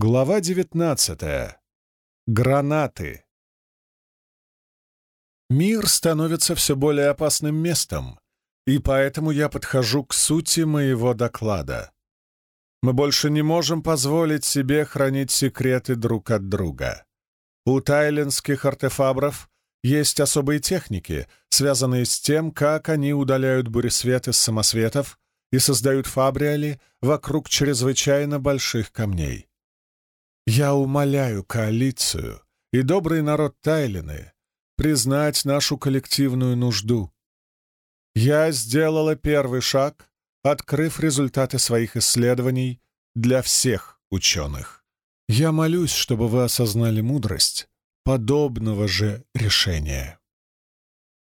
Глава 19. Гранаты. Мир становится все более опасным местом, и поэтому я подхожу к сути моего доклада. Мы больше не можем позволить себе хранить секреты друг от друга. У тайлинских артефабров есть особые техники, связанные с тем, как они удаляют буресвет из самосветов и создают фабриали вокруг чрезвычайно больших камней. Я умоляю коалицию и добрый народ Тайлины признать нашу коллективную нужду. Я сделала первый шаг, открыв результаты своих исследований для всех ученых. Я молюсь, чтобы вы осознали мудрость подобного же решения.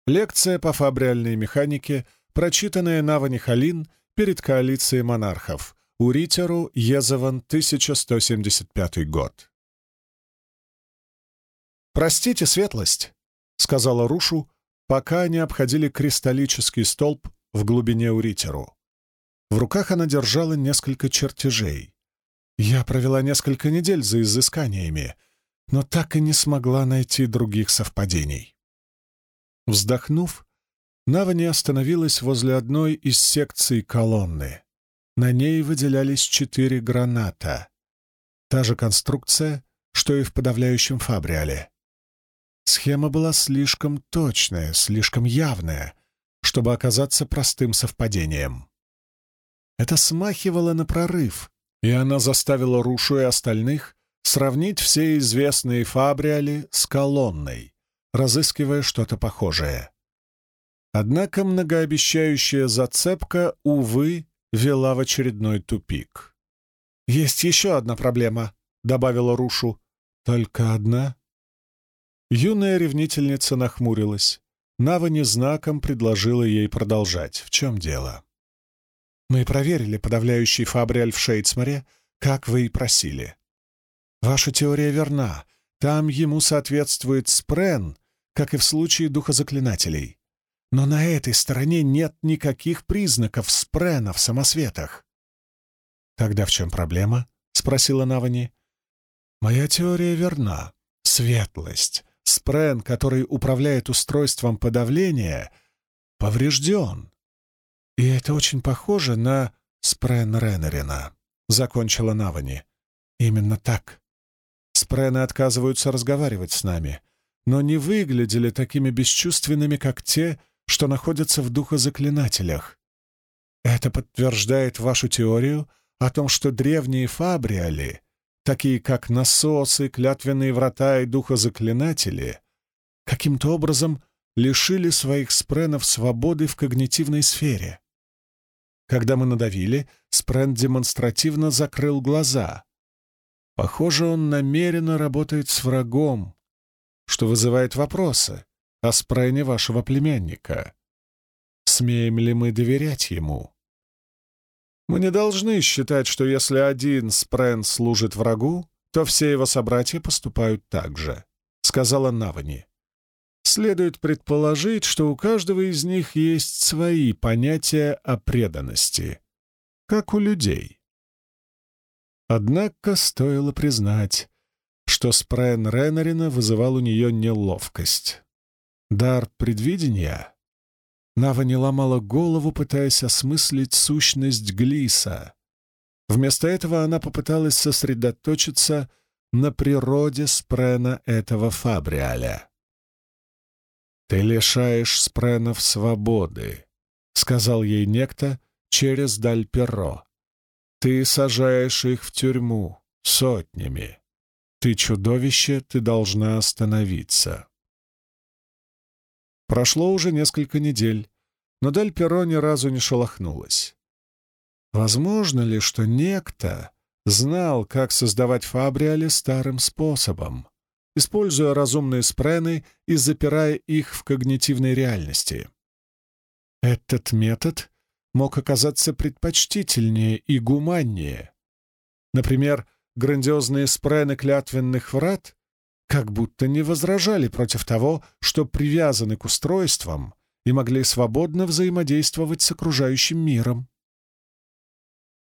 Лекция по фабриальной механике, прочитанная Навани Халин перед коалицией монархов, Уритеру, Езован, 1175 год. «Простите, светлость», — сказала Рушу, пока они обходили кристаллический столб в глубине Уритеру. В руках она держала несколько чертежей. Я провела несколько недель за изысканиями, но так и не смогла найти других совпадений. Вздохнув, Навани остановилась возле одной из секций колонны. На ней выделялись четыре граната. Та же конструкция, что и в подавляющем фабриале. Схема была слишком точная, слишком явная, чтобы оказаться простым совпадением. Это смахивало на прорыв, и она заставила Рушу и остальных сравнить все известные фабриали с колонной, разыскивая что-то похожее. Однако многообещающая зацепка, увы, вела в очередной тупик. «Есть еще одна проблема», — добавила Рушу. «Только одна?» Юная ревнительница нахмурилась. Навани знаком предложила ей продолжать. В чем дело? «Мы проверили подавляющий фабриаль в Шейцмаре, как вы и просили. Ваша теория верна. Там ему соответствует спрен, как и в случае духозаклинателей. Но на этой стороне нет никаких признаков спрена в самосветах. «Тогда в чем проблема?» — спросила Навани. «Моя теория верна. Светлость. Спрен, который управляет устройством подавления, поврежден. И это очень похоже на спрен Реннерина», — закончила Навани. «Именно так. Спрены отказываются разговаривать с нами, но не выглядели такими бесчувственными, как те, что находятся в духозаклинателях. Это подтверждает вашу теорию о том, что древние фабриали, такие как насосы, клятвенные врата и духозаклинатели, каким-то образом лишили своих спренов свободы в когнитивной сфере. Когда мы надавили, спрен демонстративно закрыл глаза. Похоже, он намеренно работает с врагом, что вызывает вопросы о спрене вашего племянника. Смеем ли мы доверять ему? Мы не должны считать, что если один спрен служит врагу, то все его собратья поступают так же, — сказала Навани. Следует предположить, что у каждого из них есть свои понятия о преданности, как у людей. Однако стоило признать, что спрен Ренарина вызывал у нее неловкость. Дар предвидения? Нава не ломала голову, пытаясь осмыслить сущность Глиса. Вместо этого она попыталась сосредоточиться на природе спрена этого фабриаля. «Ты лишаешь спренов свободы», — сказал ей некто через Дальперо. «Ты сажаешь их в тюрьму сотнями. Ты чудовище, ты должна остановиться». Прошло уже несколько недель, но Дель Перо ни разу не шелохнулась. Возможно ли, что некто знал, как создавать фабриали старым способом, используя разумные спрены и запирая их в когнитивной реальности? Этот метод мог оказаться предпочтительнее и гуманнее. Например, грандиозные спрены клятвенных врат как будто не возражали против того, что привязаны к устройствам и могли свободно взаимодействовать с окружающим миром.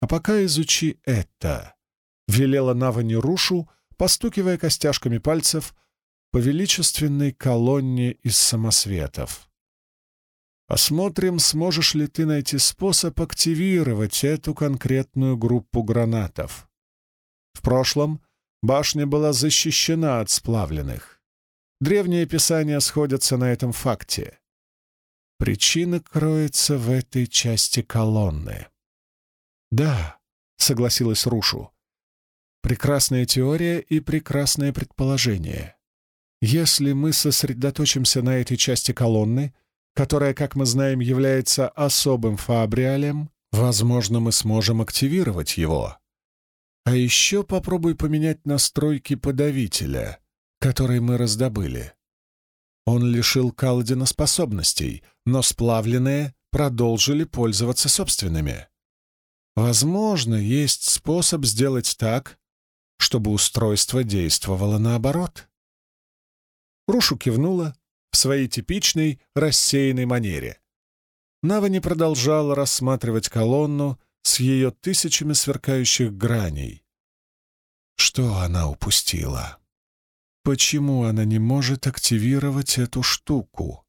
А пока изучи это. — велела Навани Рушу, постукивая костяшками пальцев по величественной колонне из самосветов. Посмотрим, сможешь ли ты найти способ активировать эту конкретную группу гранатов. В прошлом башня была защищена от сплавленных. Древние писания сходятся на этом факте. Причина кроется в этой части колонны. «Да», — согласилась Рушу. «Прекрасная теория и прекрасное предположение. Если мы сосредоточимся на этой части колонны, которая, как мы знаем, является особым фабриалем, возможно, мы сможем активировать его. А еще попробуй поменять настройки подавителя, который мы раздобыли. Он лишил Каладина способностей, но сплавленные продолжили пользоваться собственными. Возможно, есть способ сделать так, чтобы устройство действовало наоборот. Рушу кивнула, в своей типичной рассеянной манере. Нава не продолжала рассматривать колонну с ее тысячами сверкающих граней. Что она упустила? Почему она не может активировать эту штуку?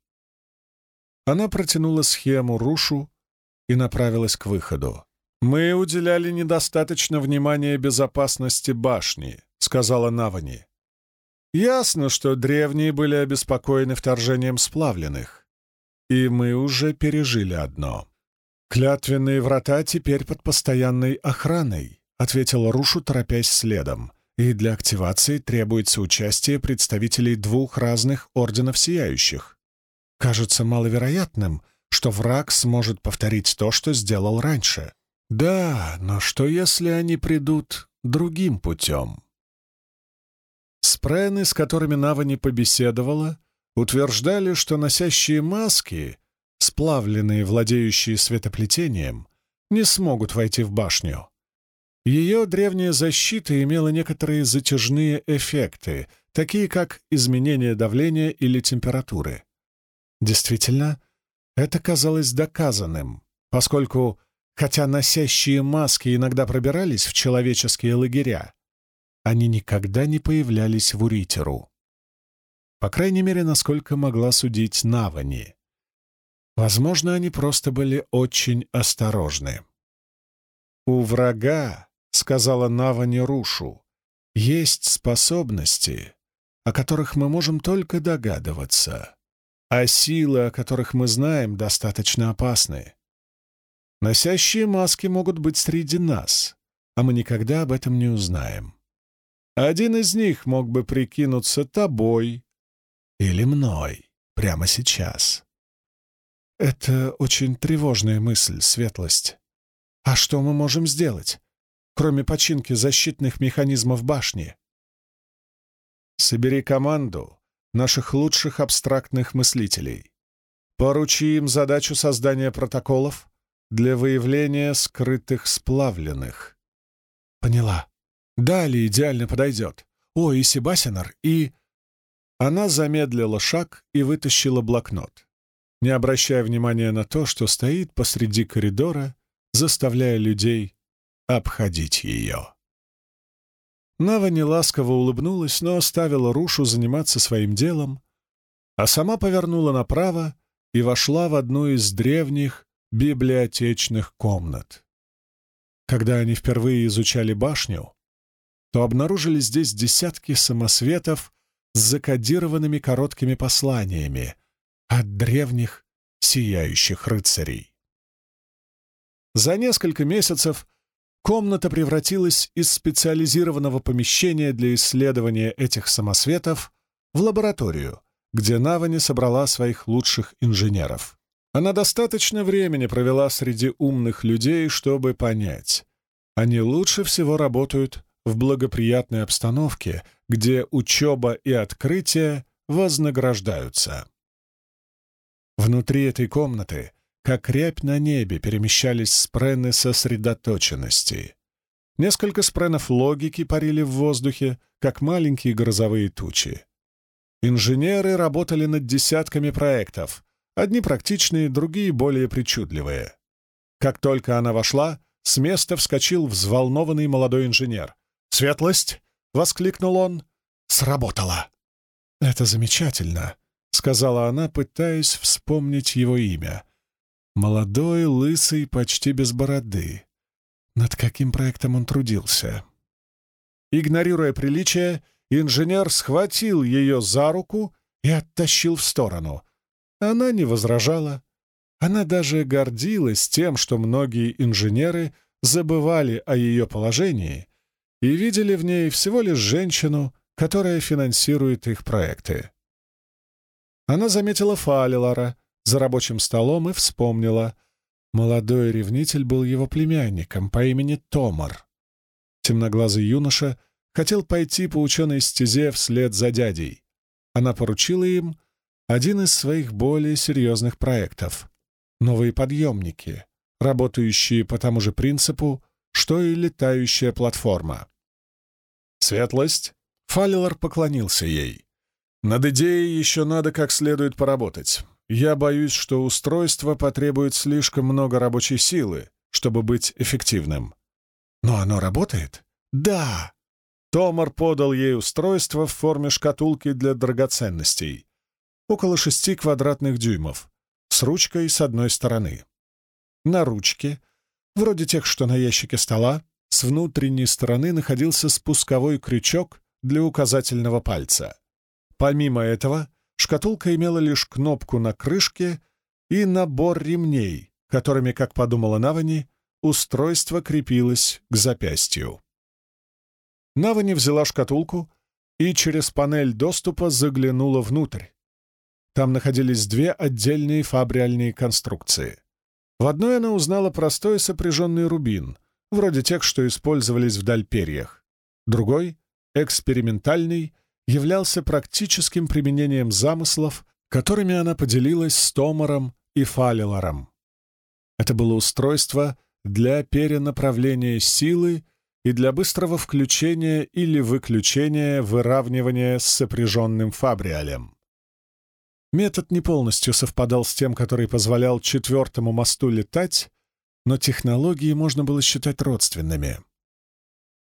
Она протянула схему Рушу и направилась к выходу. «Мы уделяли недостаточно внимания безопасности башни», — сказала Навани. Ясно, что древние были обеспокоены вторжением сплавленных. И мы уже пережили одно. «Клятвенные врата теперь под постоянной охраной», — ответил Рушу, торопясь следом. «И для активации требуется участие представителей двух разных орденов Сияющих. Кажется маловероятным, что враг сможет повторить то, что сделал раньше. Да, но что если они придут другим путем?» Спрены, с которыми Нава не побеседовала, утверждали, что носящие маски, сплавленные, владеющие светоплетением, не смогут войти в башню. Ее древняя защита имела некоторые затяжные эффекты, такие как изменение давления или температуры. Действительно, это казалось доказанным, поскольку, хотя носящие маски иногда пробирались в человеческие лагеря, они никогда не появлялись в Уритеру. По крайней мере, насколько могла судить Навани. Возможно, они просто были очень осторожны. «У врага, — сказала Навани Рушу, — есть способности, о которых мы можем только догадываться, а силы, о которых мы знаем, достаточно опасны. Носящие маски могут быть среди нас, а мы никогда об этом не узнаем. Один из них мог бы прикинуться тобой или мной прямо сейчас. Это очень тревожная мысль, светлость. А что мы можем сделать, кроме починки защитных механизмов башни? Собери команду наших лучших абстрактных мыслителей. Поручи им задачу создания протоколов для выявления скрытых сплавленных. Поняла. Далее идеально подойдет. О, и Себасинар, и...» Она замедлила шаг и вытащила блокнот, не обращая внимания на то, что стоит посреди коридора, заставляя людей обходить ее. Нава неласково улыбнулась, но оставила Рушу заниматься своим делом, а сама повернула направо и вошла в одну из древних библиотечных комнат. Когда они впервые изучали башню, то обнаружили здесь десятки самосветов с закодированными короткими посланиями от древних сияющих рыцарей. За несколько месяцев комната превратилась из специализированного помещения для исследования этих самосветов в лабораторию, где Навани собрала своих лучших инженеров. Она достаточно времени провела среди умных людей, чтобы понять, они лучше всего работают в благоприятной обстановке, где учеба и открытие вознаграждаются. Внутри этой комнаты, как рябь на небе, перемещались спрены сосредоточенности. Несколько спренов логики парили в воздухе, как маленькие грозовые тучи. Инженеры работали над десятками проектов, одни практичные, другие более причудливые. Как только она вошла, с места вскочил взволнованный молодой инженер. «Светлость!» — воскликнул он. «Сработало!» «Это замечательно», — сказала она, пытаясь вспомнить его имя. «Молодой, лысый, почти без бороды. Над каким проектом он трудился?» Игнорируя приличие, инженер схватил ее за руку и оттащил в сторону. Она не возражала. Она даже гордилась тем, что многие инженеры забывали о ее положении и видели в ней всего лишь женщину, которая финансирует их проекты. Она заметила Фалилара за рабочим столом и вспомнила. Молодой ревнитель был его племянником по имени Томар. Темноглазый юноша хотел пойти по ученой стезе вслед за дядей. Она поручила им один из своих более серьезных проектов — новые подъемники, работающие по тому же принципу, что и летающая платформа. «Светлость!» — Фалилар поклонился ей. «Над идеей еще надо как следует поработать. Я боюсь, что устройство потребует слишком много рабочей силы, чтобы быть эффективным». «Но оно работает?» «Да!» Томар подал ей устройство в форме шкатулки для драгоценностей. Около шести квадратных дюймов, с ручкой с одной стороны. На ручке, вроде тех, что на ящике стола, с внутренней стороны находился спусковой крючок для указательного пальца. Помимо этого, шкатулка имела лишь кнопку на крышке и набор ремней, которыми, как подумала Навани, устройство крепилось к запястью. Навани взяла шкатулку и через панель доступа заглянула внутрь. Там находились две отдельные фабриальные конструкции. В одной она узнала простой сопряженный рубин, вроде тех, что использовались в дальперьях. Другой, экспериментальный, являлся практическим применением замыслов, которыми она поделилась с Томаром и Фалиларом. Это было устройство для перенаправления силы и для быстрого включения или выключения выравнивания с сопряженным фабриалем. Метод не полностью совпадал с тем, который позволял четвертому мосту летать, но технологии можно было считать родственными.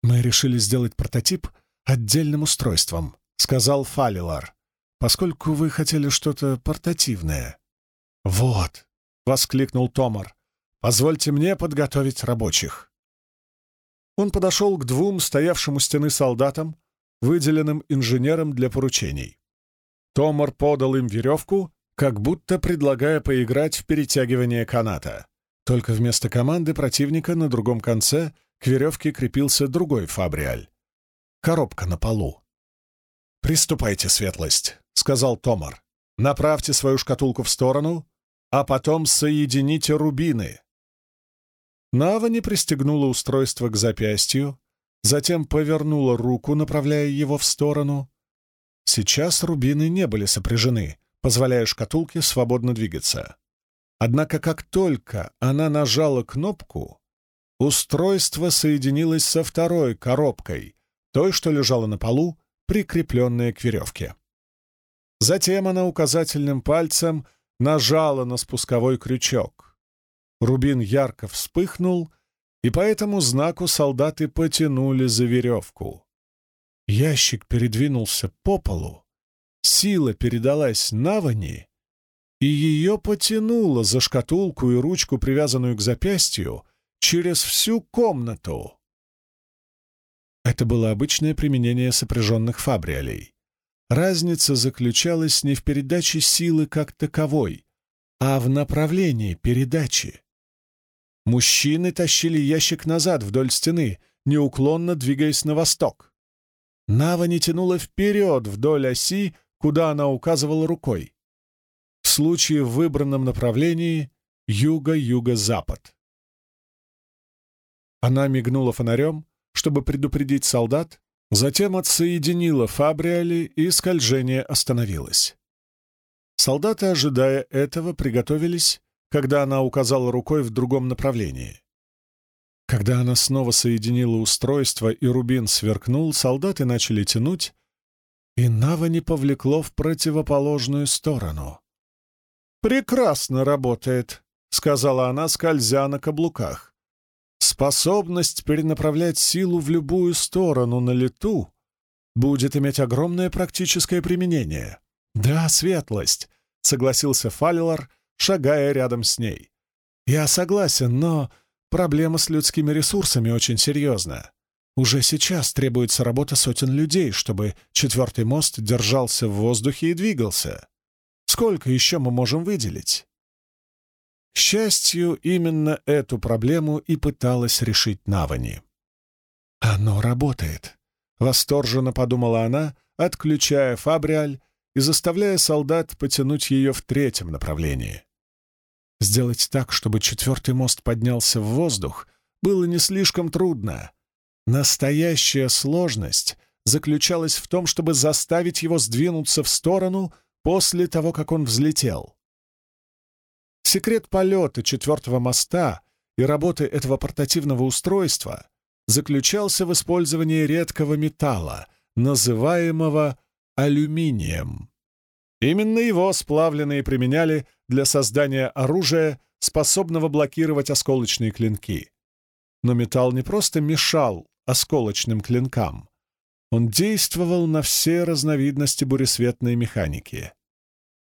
«Мы решили сделать прототип отдельным устройством», — сказал Фалилар, «поскольку вы хотели что-то портативное». «Вот», — воскликнул Томар, — «позвольте мне подготовить рабочих». Он подошел к двум стоявшим у стены солдатам, выделенным инженером для поручений. Томар подал им веревку, как будто предлагая поиграть в перетягивание каната. Только вместо команды противника на другом конце к веревке крепился другой фабриаль. Коробка на полу. «Приступайте, светлость», — сказал Томар. «Направьте свою шкатулку в сторону, а потом соедините рубины». Навани пристегнула устройство к запястью, затем повернула руку, направляя его в сторону. Сейчас рубины не были сопряжены, позволяя шкатулке свободно двигаться. Однако как только она нажала кнопку, устройство соединилось со второй коробкой, той, что лежала на полу, прикрепленная к веревке. Затем она указательным пальцем нажала на спусковой крючок. Рубин ярко вспыхнул, и по этому знаку солдаты потянули за веревку. Ящик передвинулся по полу, сила передалась Навани, и ее потянуло за шкатулку и ручку, привязанную к запястью, через всю комнату. Это было обычное применение сопряженных фабриолей. Разница заключалась не в передаче силы как таковой, а в направлении передачи. Мужчины тащили ящик назад вдоль стены, неуклонно двигаясь на восток. Нава не тянула вперед вдоль оси, куда она указывала рукой случае в выбранном направлении юго-юго-запад. Она мигнула фонарем, чтобы предупредить солдат, затем отсоединила фабриали, и скольжение остановилось. Солдаты, ожидая этого, приготовились, когда она указала рукой в другом направлении. Когда она снова соединила устройство и рубин сверкнул, солдаты начали тянуть, и Нава не повлекло в противоположную сторону. «Прекрасно работает», — сказала она, скользя на каблуках. Способность перенаправлять силу в любую сторону на лету будет иметь огромное практическое применение. Да, светлость, согласился Фалилар, шагая рядом с ней. Я согласен, но проблема с людскими ресурсами очень серьезна. Уже сейчас требуется работа сотен людей, чтобы четвертый мост держался в воздухе и двигался. Сколько еще мы можем выделить? Счастью, именно эту проблему и пыталась решить Навани. «Оно работает», — восторженно подумала она, отключая Фабриаль и заставляя солдат потянуть ее в третьем направлении. Сделать так, чтобы четвертый мост поднялся в воздух, было не слишком трудно. Настоящая сложность заключалась в том, чтобы заставить его сдвинуться в сторону после того, как он взлетел. Секрет полета четвертого моста и работы этого портативного устройства заключался в использовании редкого металла, называемого алюминием. Именно его сплавленные применяли для создания оружия, способного блокировать осколочные клинки. Но металл не просто мешал осколочным клинкам, он действовал на все разновидности буресветной механики.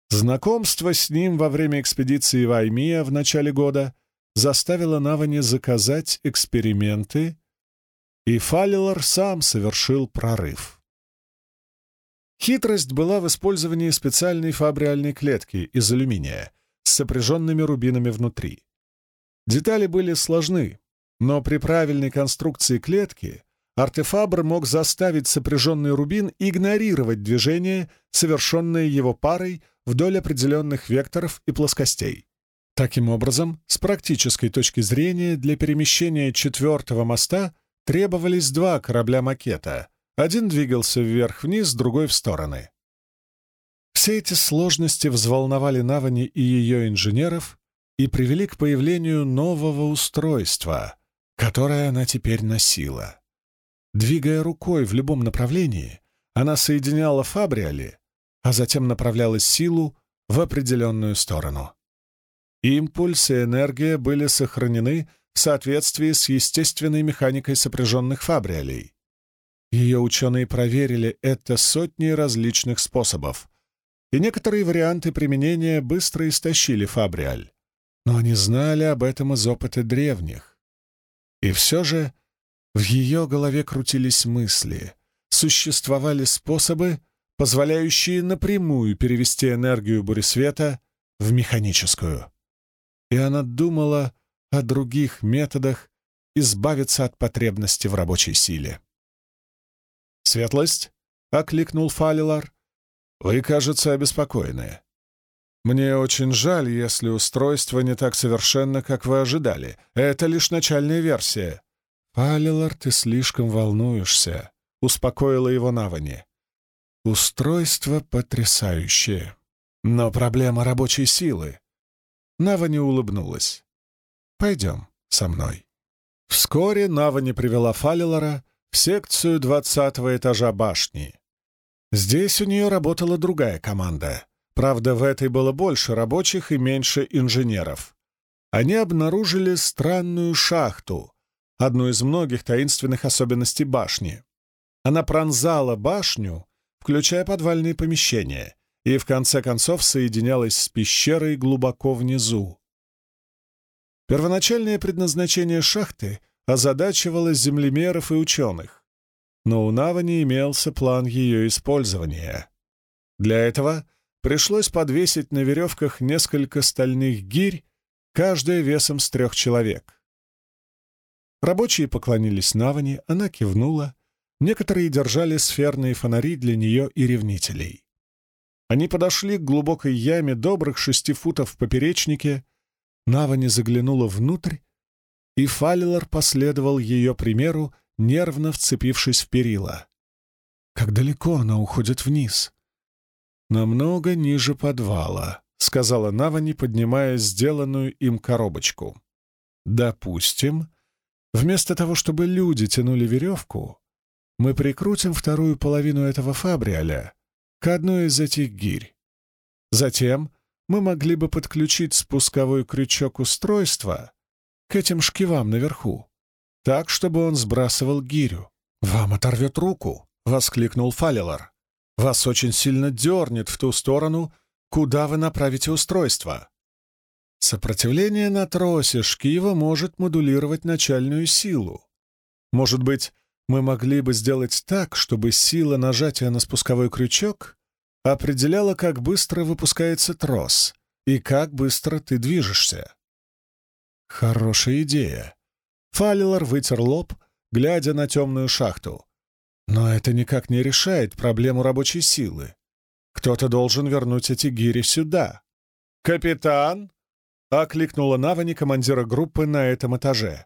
Знакомство с ним во время экспедиции в Аймия в начале года заставило Навани заказать эксперименты, и Фалилар сам совершил прорыв. Хитрость была в использовании специальной фабриальной клетки из алюминия с сопряженными рубинами внутри. Детали были сложны, но при правильной конструкции клетки артефабр мог заставить сопряженный рубин игнорировать движение, совершенное его парой вдоль определенных векторов и плоскостей. Таким образом, с практической точки зрения, для перемещения четвертого моста требовались два корабля-макета. Один двигался вверх-вниз, другой — в стороны. Все эти сложности взволновали Навани и ее инженеров и привели к появлению нового устройства, которое она теперь носила. Двигая рукой в любом направлении, она соединяла фабриали а затем направляла силу в определенную сторону. Импульс и энергия были сохранены в соответствии с естественной механикой сопряженных фабриалей. Ее ученые проверили это сотни различных способов, и некоторые варианты применения быстро истощили фабриаль, но они знали об этом из опыта древних. И все же в ее голове крутились мысли, существовали способы, позволяющие напрямую перевести энергию буресвета в механическую. И она думала о других методах избавиться от потребности в рабочей силе. «Светлость?» — окликнул Фалилар. «Вы, кажется, обеспокоены. Мне очень жаль, если устройство не так совершенно, как вы ожидали. Это лишь начальная версия». «Фалилар, ты слишком волнуешься», — успокоила его Навани. Устройство потрясающее. Но проблема рабочей силы. Навани улыбнулась. «Пойдем со мной». Вскоре Навани привела Фалилора в секцию двадцатого этажа башни. Здесь у нее работала другая команда. Правда, в этой было больше рабочих и меньше инженеров. Они обнаружили странную шахту, одну из многих таинственных особенностей башни. Она пронзала башню, включая подвальные помещения, и в конце концов соединялась с пещерой глубоко внизу. Первоначальное предназначение шахты озадачивало землемеров и ученых, но у Навани имелся план ее использования. Для этого пришлось подвесить на веревках несколько стальных гирь, каждая весом с трех человек. Рабочие поклонились Навани, она кивнула, Некоторые держали сферные фонари для нее и ревнителей. Они подошли к глубокой яме добрых шести футов в поперечнике, Нава не заглянула внутрь, и Фалилар последовал ее примеру, нервно вцепившись в перила. Как далеко она уходит вниз? Намного ниже подвала, сказала Навани, поднимая сделанную им коробочку. Допустим, вместо того, чтобы люди тянули веревку, мы прикрутим вторую половину этого фабриаля к одной из этих гирь. Затем мы могли бы подключить спусковой крючок устройства к этим шкивам наверху, так, чтобы он сбрасывал гирю. «Вам оторвет руку!» — воскликнул Фалилар. «Вас очень сильно дернет в ту сторону, куда вы направите устройство». Сопротивление на тросе шкива может модулировать начальную силу. Может быть, мы могли бы сделать так, чтобы сила нажатия на спусковой крючок определяла, как быстро выпускается трос и как быстро ты движешься. Хорошая идея. Фалилор вытер лоб, глядя на темную шахту. Но это никак не решает проблему рабочей силы. Кто-то должен вернуть эти гири сюда. «Капитан!» — окликнула Навани командира группы на этом этаже.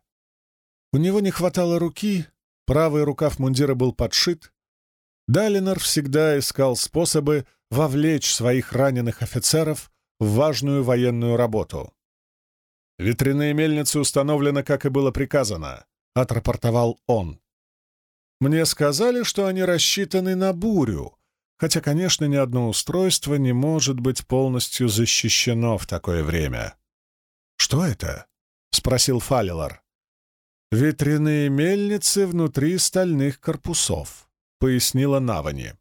У него не хватало руки, правый рукав мундира был подшит. Далинор всегда искал способы вовлечь своих раненых офицеров в важную военную работу. «Ветряные мельницы установлены, как и было приказано», — отрапортовал он. «Мне сказали, что они рассчитаны на бурю, хотя, конечно, ни одно устройство не может быть полностью защищено в такое время». «Что это?» — спросил Фалилар. «Ветряные мельницы внутри стальных корпусов», — пояснила Навани.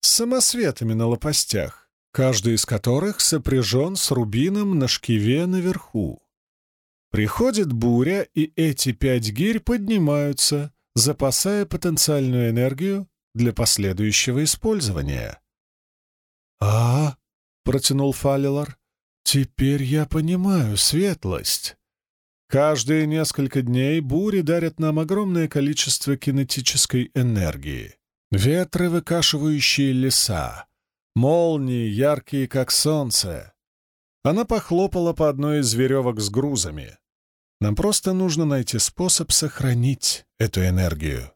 «С самосветами на лопастях, каждый из которых сопряжен с рубином на шкиве наверху. Приходит буря, и эти пять гирь поднимаются, запасая потенциальную энергию для последующего использования. «А, — протянул Фалилар, — теперь я понимаю светлость. Каждые несколько дней бури дарят нам огромное количество кинетической энергии. Ветры, выкашивающие леса, молнии, яркие, как солнце. Она похлопала по одной из веревок с грузами. Нам просто нужно найти способ сохранить эту энергию.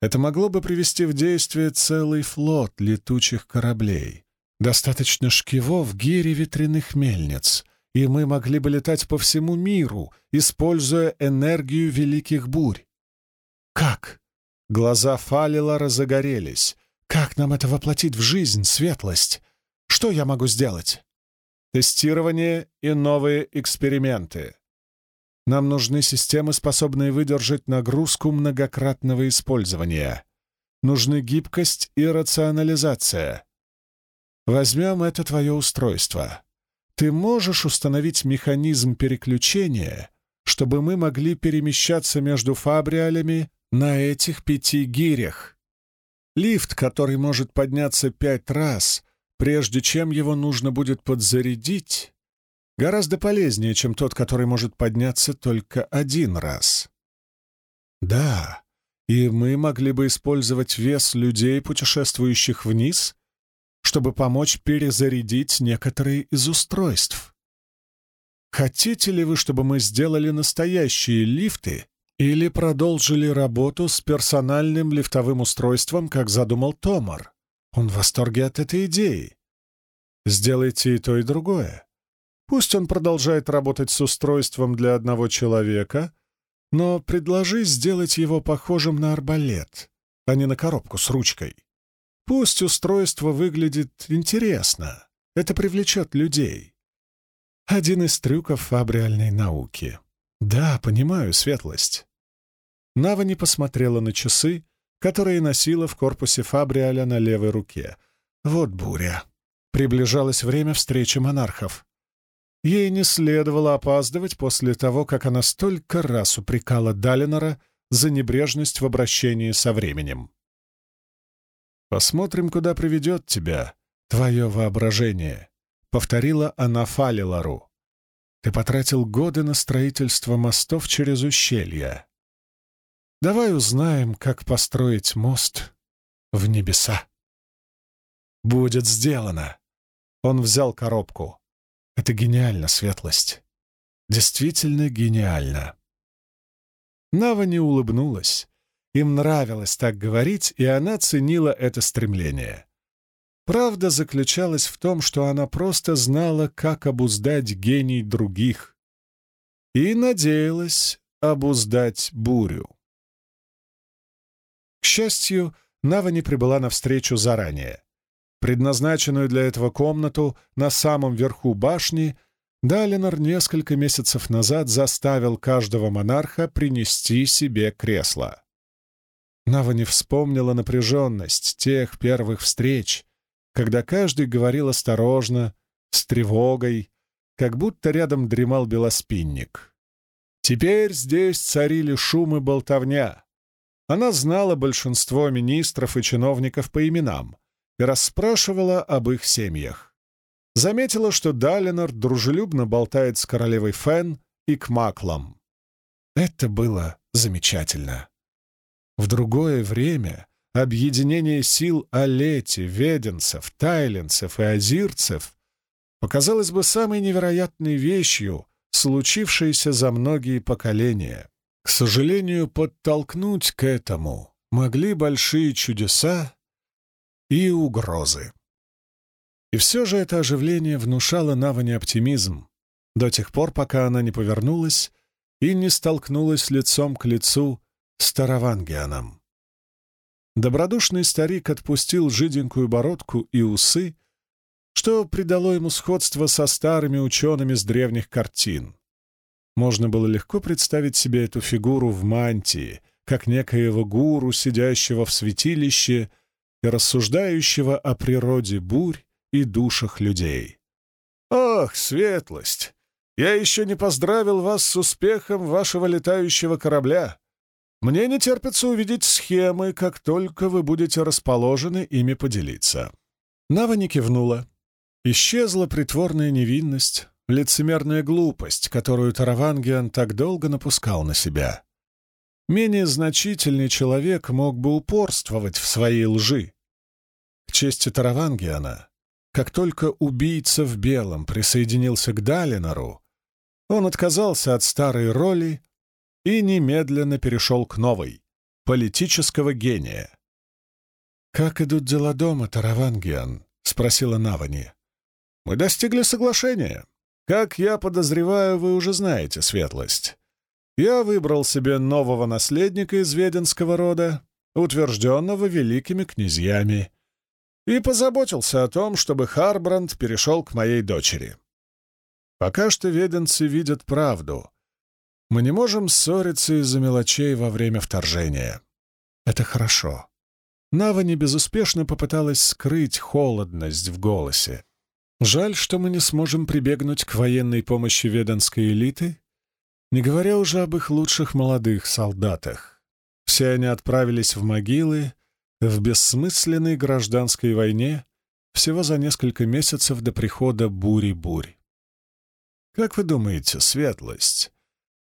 Это могло бы привести в действие целый флот летучих кораблей. Достаточно шкивов гири ветряных мельниц, и мы могли бы летать по всему миру, используя энергию великих бурь. Как? Глаза Фалилара загорелись. Как нам это воплотить в жизнь, светлость? Что я могу сделать? Тестирование и новые эксперименты. Нам нужны системы, способные выдержать нагрузку многократного использования. Нужны гибкость и рационализация. Возьмем это твое устройство. Ты можешь установить механизм переключения, чтобы мы могли перемещаться между фабриалями на этих пяти гирях? Лифт, который может подняться пять раз, прежде чем его нужно будет подзарядить, гораздо полезнее, чем тот, который может подняться только один раз. Да, и мы могли бы использовать вес людей, путешествующих вниз, чтобы помочь перезарядить некоторые из устройств. Хотите ли вы, чтобы мы сделали настоящие лифты или продолжили работу с персональным лифтовым устройством, как задумал Томар? Он в восторге от этой идеи. Сделайте и то, и другое. Пусть он продолжает работать с устройством для одного человека, но предложи сделать его похожим на арбалет, а не на коробку с ручкой. Пусть устройство выглядит интересно, это привлечет людей. Один из трюков фабриальной науки. Да, понимаю, светлость. Нава не посмотрела на часы, которые носила в корпусе фабриаля на левой руке. Вот буря. Приближалось время встречи монархов. Ей не следовало опаздывать после того, как она столько раз упрекала Далинора за небрежность в обращении со временем. «Посмотрим, куда приведет тебя твое воображение», — повторила она Фалилару. «Ты потратил годы на строительство мостов через ущелья. Давай узнаем, как построить мост в небеса». «Будет сделано!» Он взял коробку. «Это гениально, светлость. Действительно гениально». Нава не улыбнулась. Им нравилось так говорить, и она ценила это стремление. Правда заключалась в том, что она просто знала, как обуздать гений других. И надеялась обуздать бурю. К счастью, Нава не прибыла навстречу заранее. Предназначенную для этого комнату на самом верху башни Далинор несколько месяцев назад заставил каждого монарха принести себе кресло. Навани вспомнила напряженность тех первых встреч, когда каждый говорил осторожно, с тревогой, как будто рядом дремал белоспинник. Теперь здесь царили шум и болтовня. Она знала большинство министров и чиновников по именам и расспрашивала об их семьях. Заметила, что Далинор дружелюбно болтает с королевой Фен и Кмаклом. Это было замечательно. В другое время объединение сил Олети, Веденцев, Тайленцев и Азирцев показалось бы самой невероятной вещью, случившейся за многие поколения. К сожалению, подтолкнуть к этому могли большие чудеса и угрозы. И все же это оживление внушало Наване оптимизм до тех пор, пока она не повернулась и не столкнулась лицом к лицу с Таравангианом. Добродушный старик отпустил жиденькую бородку и усы, что придало ему сходство со старыми учеными с древних картин. Можно было легко представить себе эту фигуру в мантии, как некоего гуру, сидящего в святилище и рассуждающего о природе бурь и душах людей. «Ох, светлость! Я еще не поздравил вас с успехом вашего летающего корабля. Мне не терпится увидеть схемы, как только вы будете расположены ими поделиться». Нава не кивнула. Исчезла притворная невинность, лицемерная глупость, которую Таравангиан так долго напускал на себя. Менее значительный человек мог бы упорствовать в своей лжи. К чести Таравангиана, как только убийца в белом присоединился к Далинору, он отказался от старой роли и немедленно перешел к новой — политического гения. «Как идут дела дома, Таравангиан?» — спросила Навани. «Мы достигли соглашения. Как я подозреваю, вы уже знаете, Светлость. Я выбрал себе нового наследника из веденского рода, утвержденного великими князьями, и позаботился о том, чтобы Харбранд перешел к моей дочери. Пока что веденцы видят правду. Мы не можем ссориться из-за мелочей во время вторжения. Это хорошо. Нава не безуспешно попыталась скрыть холодность в голосе. Жаль, что мы не сможем прибегнуть к военной помощи веданской элиты, не говоря уже об их лучших молодых солдатах. Все они отправились в могилы в бессмысленной гражданской войне всего за несколько месяцев до прихода бури-бурь. Как вы думаете, светлость,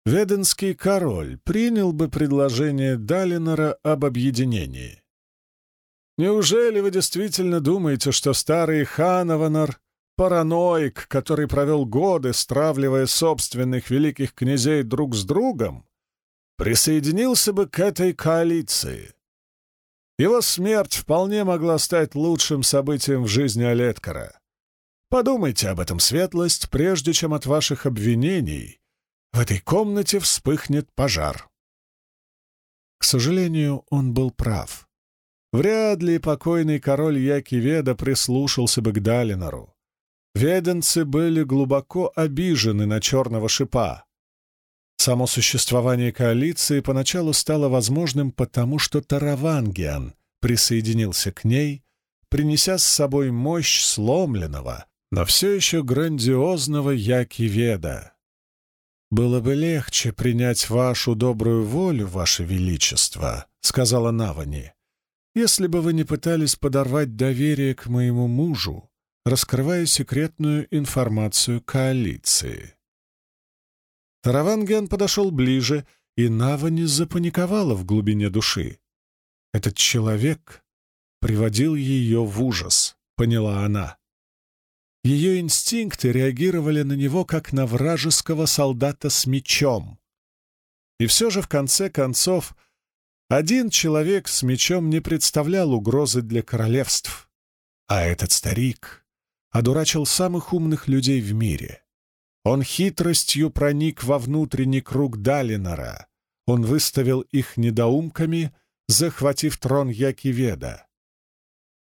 Веденский король принял бы предложение Далинора об объединении? Неужели вы действительно думаете, что старый Ханованор параноик, который провел годы, стравливая собственных великих князей друг с другом, присоединился бы к этой коалиции. Его смерть вполне могла стать лучшим событием в жизни Олеткара. Подумайте об этом, светлость, прежде чем от ваших обвинений в этой комнате вспыхнет пожар. К сожалению, он был прав. Вряд ли покойный король Якиведа прислушался бы к Далинору. Веденцы были глубоко обижены на черного шипа. Само существование коалиции поначалу стало возможным потому, что Таравангиан присоединился к ней, принеся с собой мощь сломленного, но все еще грандиозного Якиведа. «Было бы легче принять вашу добрую волю, ваше величество», — сказала Навани, «если бы вы не пытались подорвать доверие к моему мужу, раскрывая секретную информацию коалиции. Тараванген подошел ближе, и Навани запаниковала в глубине души. Этот человек приводил ее в ужас, поняла она. Ее инстинкты реагировали на него, как на вражеского солдата с мечом. И все же, в конце концов, один человек с мечом не представлял угрозы для королевств. А этот старик одурачил самых умных людей в мире. Он хитростью проник во внутренний круг Далинора. Он выставил их недоумками, захватив трон Якиведа.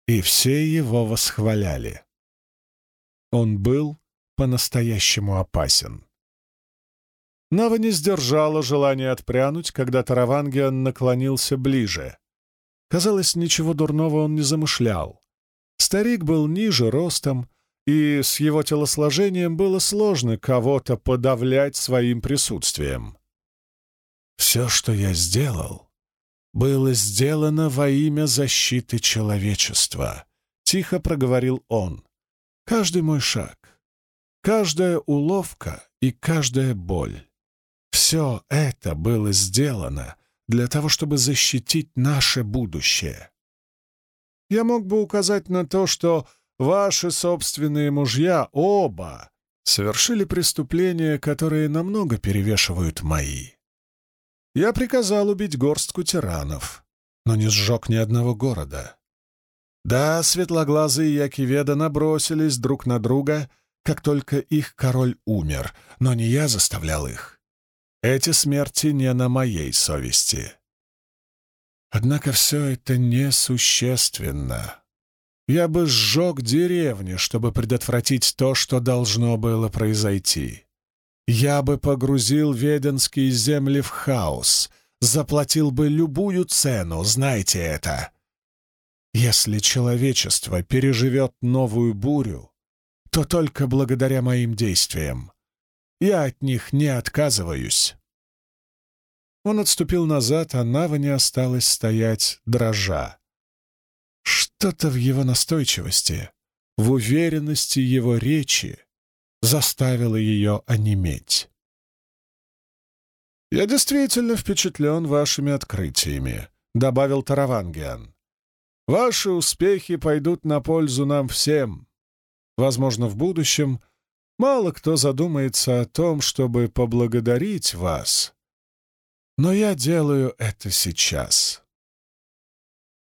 И все его восхваляли. Он был по-настоящему опасен. Нава не сдержала желания отпрянуть, когда Таравангиан наклонился ближе. Казалось, ничего дурного он не замышлял. Старик был ниже ростом, и с его телосложением было сложно кого-то подавлять своим присутствием. «Все, что я сделал, было сделано во имя защиты человечества», — тихо проговорил он. «Каждый мой шаг, каждая уловка и каждая боль. Все это было сделано для того, чтобы защитить наше будущее. Я мог бы указать на то, что ваши собственные мужья оба совершили преступления, которые намного перевешивают мои. Я приказал убить горстку тиранов, но не сжег ни одного города. Да, светлоглазые Якиведа набросились друг на друга, как только их король умер, но не я заставлял их. Эти смерти не на моей совести. Однако все это несущественно. Я бы сжег деревни, чтобы предотвратить то, что должно было произойти. Я бы погрузил веденские земли в хаос, заплатил бы любую цену, знайте это. Если человечество переживет новую бурю, то только благодаря моим действиям. Я от них не отказываюсь. Он отступил назад, а Нава не осталась стоять, дрожа. Что-то в его настойчивости, в уверенности его речи заставило ее онеметь. «Я действительно впечатлен вашими открытиями», — добавил Таравангиан. «Ваши успехи пойдут на пользу нам всем. Возможно, в будущем мало кто задумается о том, чтобы поблагодарить вас. Но я делаю это сейчас».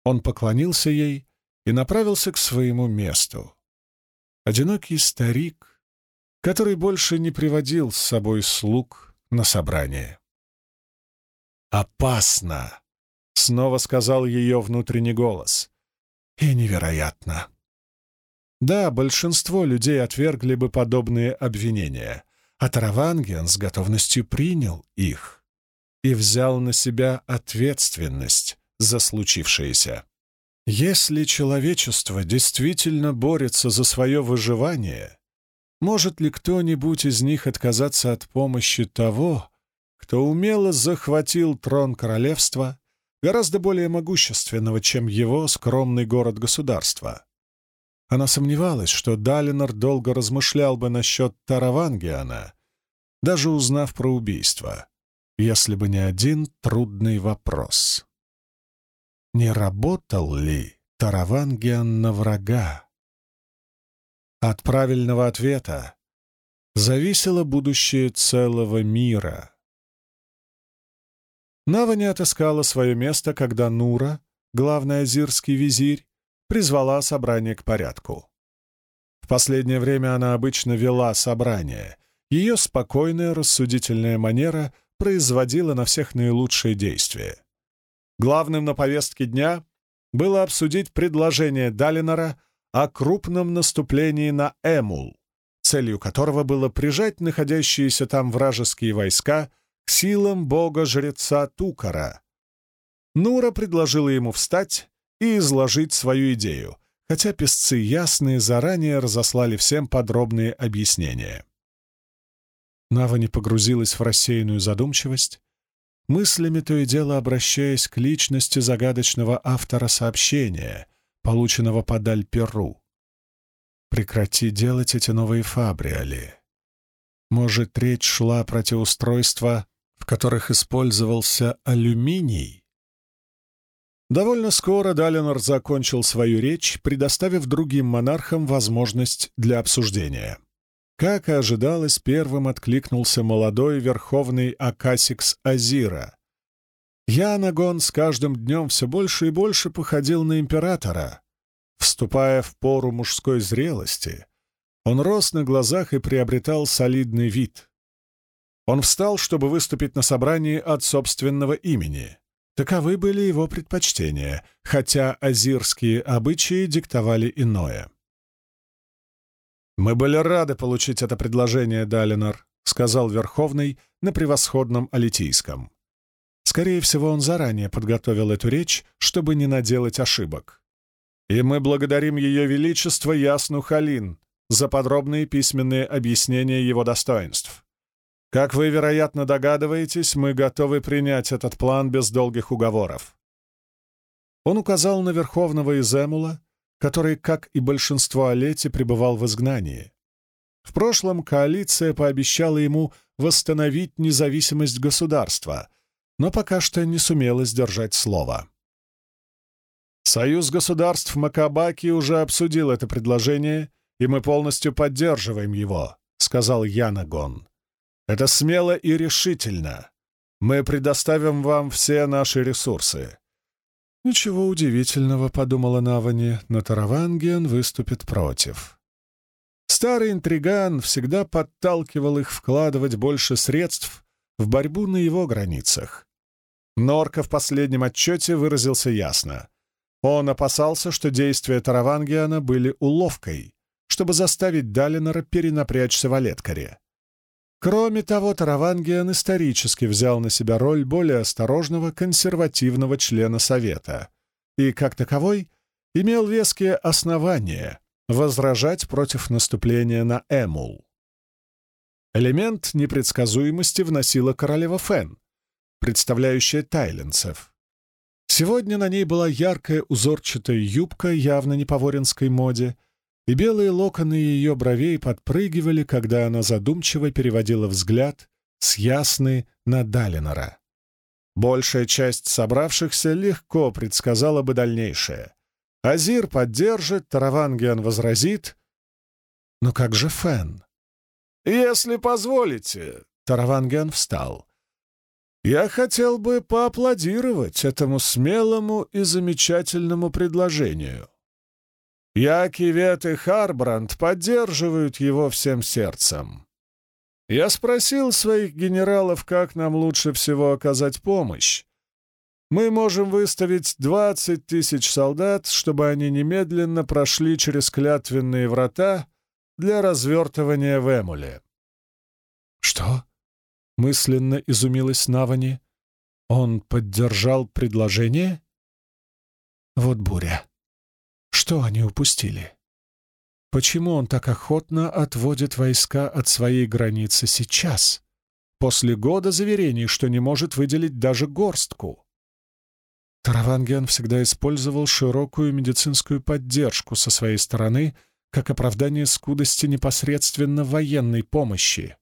Он поклонился ей и направился к своему месту. Одинокий старик — который больше не приводил с собой слуг на собрание. «Опасно!» — снова сказал ее внутренний голос. «И невероятно!» Да, большинство людей отвергли бы подобные обвинения, а Таравангиан с готовностью принял их и взял на себя ответственность за случившееся. Если человечество действительно борется за свое выживание, может ли кто-нибудь из них отказаться от помощи того, кто умело захватил трон королевства, гораздо более могущественного, чем его скромный город-государства? Она сомневалась, что Далинор долго размышлял бы насчет Таравангиана, даже узнав про убийство, если бы не один трудный вопрос. Не работал ли Таравангиан на врага? От правильного ответа зависело будущее целого мира. Нава не отыскала свое место, когда Нура, главный азирский визирь, призвала собрание к порядку. В последнее время она обычно вела собрание. Ее спокойная, рассудительная манера производила на всех наилучшие действия. Главным на повестке дня было обсудить предложение Далинора о крупном наступлении на Эмул, целью которого было прижать находящиеся там вражеские войска силам бога-жреца Тукара. Нура предложила ему встать и изложить свою идею, хотя песцы ясные заранее разослали всем подробные объяснения. Нава не погрузилась в рассеянную задумчивость, мыслями то и дело обращаясь к личности загадочного автора сообщения, полученного подаль Перу. Прекрати делать эти новые фабриали. Может, речь шла про те устройства, в которых использовался алюминий? Довольно скоро Далинор закончил свою речь, предоставив другим монархам возможность для обсуждения. Как и ожидалось, первым откликнулся молодой верховный Акасикс Азира, Янагон с каждым днем все больше и больше походил на императора. Вступая в пору мужской зрелости, он рос на глазах и приобретал солидный вид. Он встал, чтобы выступить на собрании от собственного имени. Таковы были его предпочтения, хотя азирские обычаи диктовали иное. «Мы были рады получить это предложение, Далинор», — сказал Верховный на превосходном алитийском. Скорее всего, он заранее подготовил эту речь, чтобы не наделать ошибок. «И мы благодарим Ее Величество Ясну Халин за подробные письменные объяснения его достоинств. Как вы, вероятно, догадываетесь, мы готовы принять этот план без долгих уговоров». Он указал на Верховного Иземула, который, как и большинство Олети, пребывал в изгнании. В прошлом коалиция пообещала ему восстановить независимость государства, но пока что не сумела сдержать слово. Союз государств Макабаки уже обсудил это предложение, и мы полностью поддерживаем его, — сказал Янагон. Это смело и решительно. Мы предоставим вам все наши ресурсы. «Ничего удивительного», — подумала Навани, но Таравангиан выступит против. Старый интриган всегда подталкивал их вкладывать больше средств в борьбу на его границах. Норка в последнем отчете выразился ясно. Он опасался, что действия Таравангиана были уловкой, чтобы заставить Далинора перенапрячься в Олеткаре. Кроме того, Таравангиан исторически взял на себя роль более осторожного консервативного члена Совета и, как таковой, имел веские основания возражать против наступления на Эмул. Элемент непредсказуемости вносила королева Фен, представляющая тайленцев. Сегодня на ней была яркая узорчатая юбка, явно не по воринской моде, и белые локоны ее бровей подпрыгивали, когда она задумчиво переводила взгляд с Ясны на Далинора. Большая часть собравшихся легко предсказала бы дальнейшее. Азир поддержит, Таравангиан возразит. Но как же Фен? «Если позволите», — Таравангиан встал. «Я хотел бы поаплодировать этому смелому и замечательному предложению. Я, Кивет и Харбранд поддерживают его всем сердцем. Я спросил своих генералов, как нам лучше всего оказать помощь. Мы можем выставить двадцать тысяч солдат, чтобы они немедленно прошли через клятвенные врата для развертывания в Эмуле. «Что?» — мысленно изумилась Навани. «Он поддержал предложение?» «Вот буря. Что они упустили? Почему он так охотно отводит войска от своей границы сейчас, после года заверений, что не может выделить даже горстку? Таравангиан всегда использовал широкую медицинскую поддержку со своей стороны как оправдание скудости непосредственно военной помощи.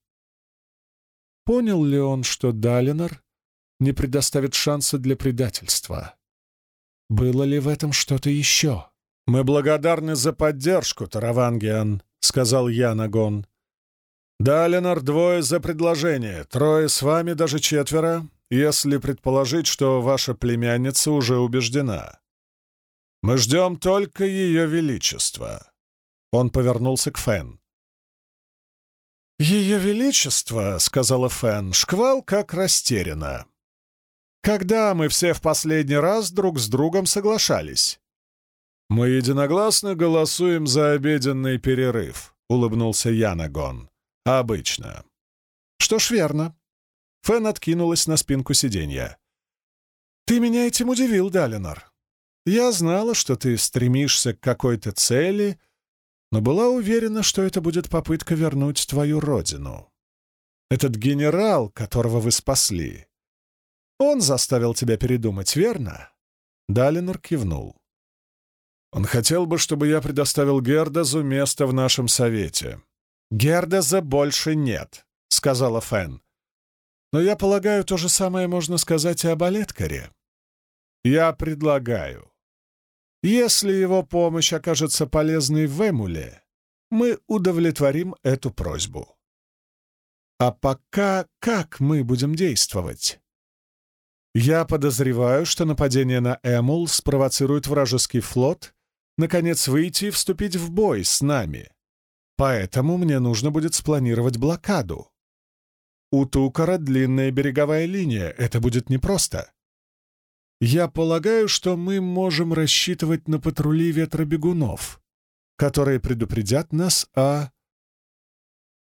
Понял ли он, что Далинор не предоставит шанса для предательства? Было ли в этом что-то еще? «Мы благодарны за поддержку, Таравангиан», — сказал Янагон. «Да, Ленар, двое за предложение, трое с вами, даже четверо, если предположить, что ваша племянница уже убеждена. Мы ждем только ее величества». Он повернулся к Фен. «Ее величество», — сказала Фен, — «шквал как растеряна. Когда мы все в последний раз друг с другом соглашались?» «Мы единогласно голосуем за обеденный перерыв», — улыбнулся Янагон. «Обычно». «Что ж, верно». Фэн откинулась на спинку сиденья. «Ты меня этим удивил, Далинор. Я знала, что ты стремишься к какой-то цели, но была уверена, что это будет попытка вернуть твою родину. Этот генерал, которого вы спасли, он заставил тебя передумать, верно?» Далинор кивнул. Он хотел бы, чтобы я предоставил Гердазу место в нашем совете. Гердаза больше нет, сказала Фен. Но я полагаю, то же самое можно сказать и об Олеткаре. Я предлагаю. Если его помощь окажется полезной в Эмуле, мы удовлетворим эту просьбу. А пока как мы будем действовать? Я подозреваю, что нападение на Эмул спровоцирует вражеский флот наконец, выйти и вступить в бой с нами. Поэтому мне нужно будет спланировать блокаду. У Тукара длинная береговая линия, это будет непросто. Я полагаю, что мы можем рассчитывать на патрули ветробегунов, которые предупредят нас о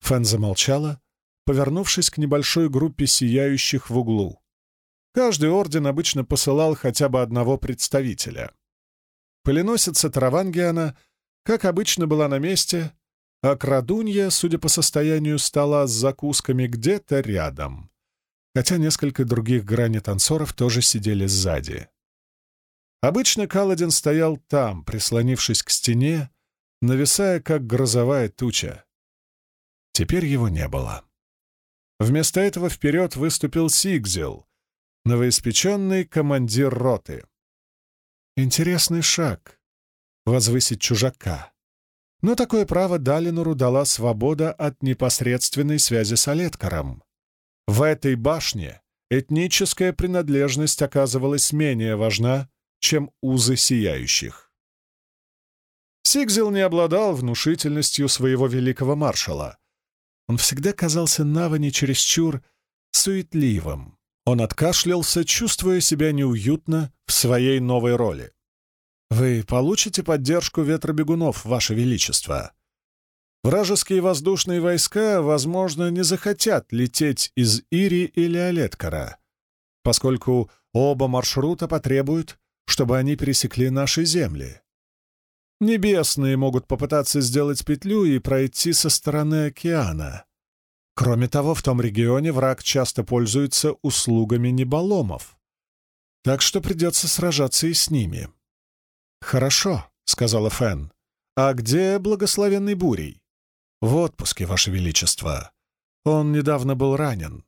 Фэн замолчала, повернувшись к небольшой группе сияющих в углу. Каждый орден обычно посылал хотя бы одного представителя. Поленосица Таравангиана, как обычно, была на месте, а крадунья, судя по состоянию стола с закусками, где-то рядом, хотя несколько других грани танцоров тоже сидели сзади. Обычно Каладин стоял там, прислонившись к стене, нависая, как грозовая туча. Теперь его не было. Вместо этого вперед выступил Сигзел, новоиспеченный командир роты. Интересный шаг — возвысить чужака. Но такое право Далинору дала свобода от непосредственной связи с Олеткаром. В этой башне этническая принадлежность оказывалась менее важна, чем узы сияющих. Сигзел не обладал внушительностью своего великого маршала. Он всегда казался Навани чересчур суетливым. Он откашлялся, чувствуя себя неуютно в своей новой роли. «Вы получите поддержку ветробегунов, Ваше Величество. Вражеские воздушные войска, возможно, не захотят лететь из Ири или Олеткара, поскольку оба маршрута потребуют чтобы они пересекли наши земли. Небесные могут попытаться сделать петлю и пройти со стороны океана. Кроме того, в том регионе враг часто пользуется услугами неболомов. Так что придется сражаться и с ними. «Хорошо», — сказала Фен. «А где благословенный Бурей?» «В отпуске, Ваше Величество. Он недавно был ранен».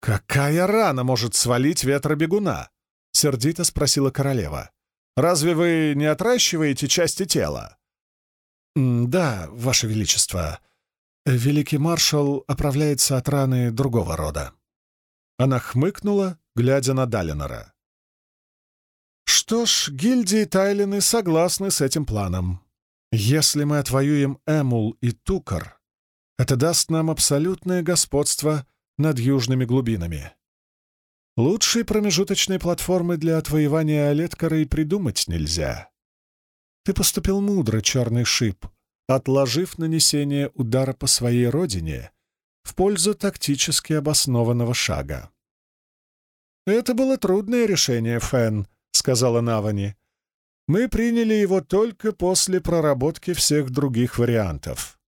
«Какая рана может свалить ветробегуна?» — сердито спросила королева. «Разве вы не отращиваете части тела?» «Да, Ваше Величество. Великий маршал оправляется от раны другого рода». Она хмыкнула, глядя на Далинора. «Что ж, гильдии Тайлины согласны с этим планом. Если мы отвоюем Эмул и Тукар, это даст нам абсолютное господство над южными глубинами. Лучшей промежуточной платформы для отвоевания Олеткара и придумать нельзя. Ты поступил мудро, черный шип, отложив нанесение удара по своей родине в пользу тактически обоснованного шага. «Это было трудное решение, Фен», — сказала Навани. «Мы приняли его только после проработки всех других вариантов».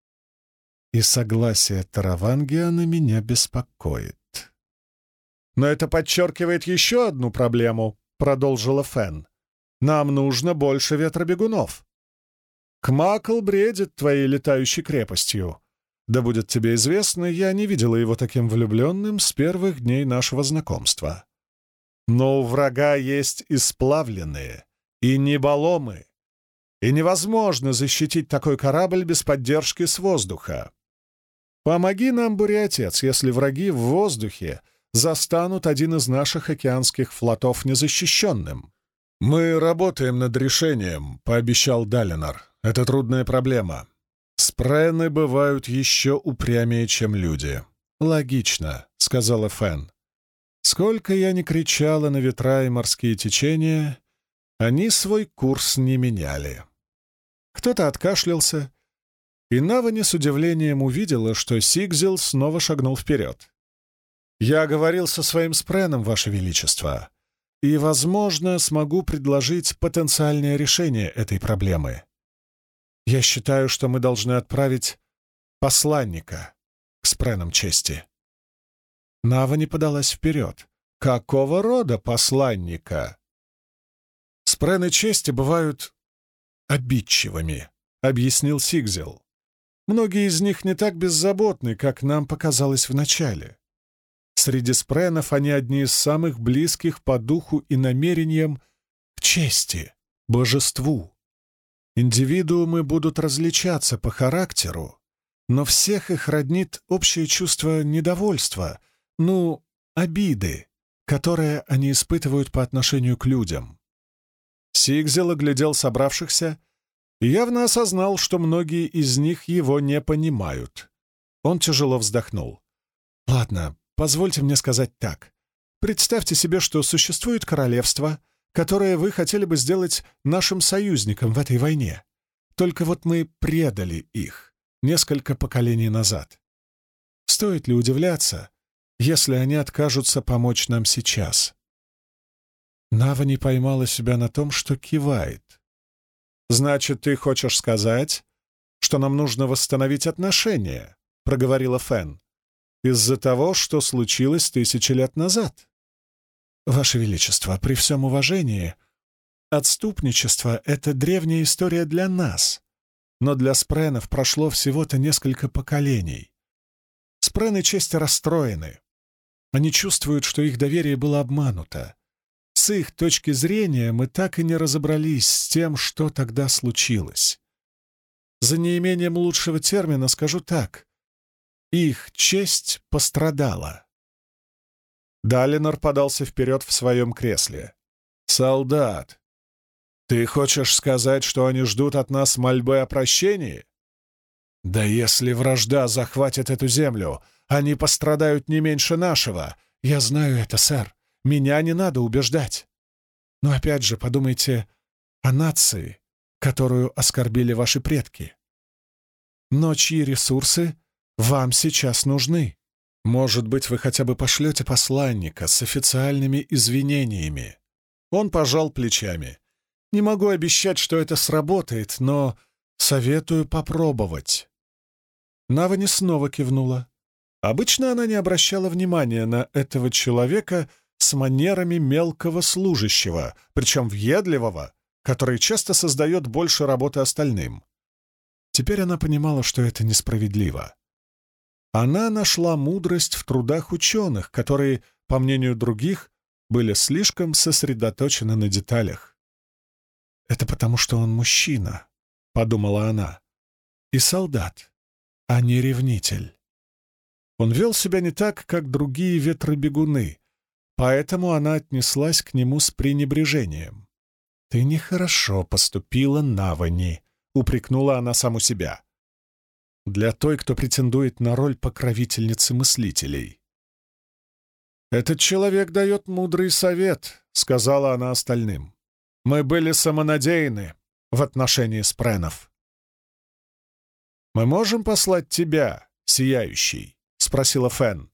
И согласие Таравангиана меня беспокоит. «Но это подчеркивает еще одну проблему», — продолжила Фен. «Нам нужно больше ветробегунов. Кмакл бредит твоей летающей крепостью. Да будет тебе известно, я не видела его таким влюбленным с первых дней нашего знакомства. Но у врага есть и сплавленные, и неболомы, и невозможно защитить такой корабль без поддержки с воздуха. Помоги нам, Буря-отец, если враги в воздухе — застанут один из наших океанских флотов незащищенным. «Мы работаем над решением», — пообещал Далинар. «Это трудная проблема. Спрены бывают еще упрямее, чем люди». «Логично», — сказала Фен. «Сколько я не кричала на ветра и морские течения, они свой курс не меняли». Кто-то откашлялся, и Навани с удивлением увидела, что Сигзел снова шагнул вперед. «Я говорил со своим спреном, Ваше Величество, и, возможно, смогу предложить потенциальное решение этой проблемы. Я считаю, что мы должны отправить посланника к спренам чести». Нава не подалась вперед. «Какого рода посланника?» «Спрены чести бывают обидчивыми», — объяснил Сигзел. «Многие из них не так беззаботны, как нам показалось вначале. Среди спренов они одни из самых близких по духу и намерениям к чести, божеству. Индивидуумы будут различаться по характеру, но всех их роднит общее чувство недовольства, ну, обиды, которое они испытывают по отношению к людям. Сигзел оглядел собравшихся и явно осознал, что многие из них его не понимают. Он тяжело вздохнул. «Ладно, Позвольте мне сказать так. Представьте себе, что существует королевство, которое вы хотели бы сделать нашим союзником в этой войне. Только вот мы предали их несколько поколений назад. Стоит ли удивляться, если они откажутся помочь нам сейчас? Нава не поймала себя на том, что кивает. «Значит, ты хочешь сказать, что нам нужно восстановить отношения?» — проговорила Фен. «Из-за того, что случилось тысячи лет назад?» «Ваше Величество, при всем уважении, отступничество — это древняя история для нас, но для спренов прошло всего-то несколько поколений. Спрены чести расстроены. Они чувствуют, что их доверие было обмануто. С их точки зрения мы так и не разобрались с тем, что тогда случилось. За неимением лучшего термина скажу так. Их честь пострадала. Далинор подался вперед в своем кресле. «Солдат, ты хочешь сказать, что они ждут от нас мольбы о прощении? Да если вражда захватит эту землю, они пострадают не меньше нашего. Я знаю это, сэр. Меня не надо убеждать. Но опять же, подумайте о нации, которую оскорбили ваши предки. Но чьи ресурсы вам сейчас нужны? Может быть, вы хотя бы пошлете посланника с официальными извинениями?» Он пожал плечами. «Не могу обещать, что это сработает, но советую попробовать». Навани снова кивнула. Обычно она не обращала внимания на этого человека с манерами мелкого служащего, причем въедливого, который часто создает больше работы остальным. Теперь она понимала, что это несправедливо. Она нашла мудрость в трудах ученых, которые, по мнению других, были слишком сосредоточены на деталях. «Это потому, что он мужчина», — подумала она, — «и солдат, а не ревнитель». Он вел себя не так, как другие ветробегуны, поэтому она отнеслась к нему с пренебрежением. «Ты нехорошо поступила, Навани», упрекнула она саму себя. Для той, кто претендует на роль покровительницы мыслителей. «Этот человек дает мудрый совет», — сказала она остальным. «Мы были самонадеяны в отношении спренов». «Мы можем послать тебя, сияющий?» — спросила Фен.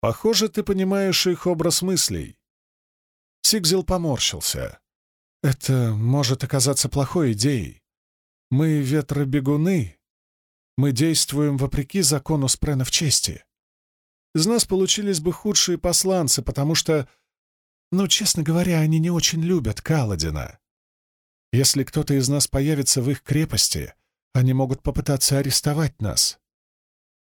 «Похоже, ты понимаешь их образ мыслей». Сигзил поморщился. «Это может оказаться плохой идеей. Мы ветробегуны. Мы действуем вопреки закону спренов чести. Из нас получились бы худшие посланцы, потому что, ну, честно говоря, они не очень любят Каладина. Если кто-то из нас появится в их крепости, они могут попытаться арестовать нас.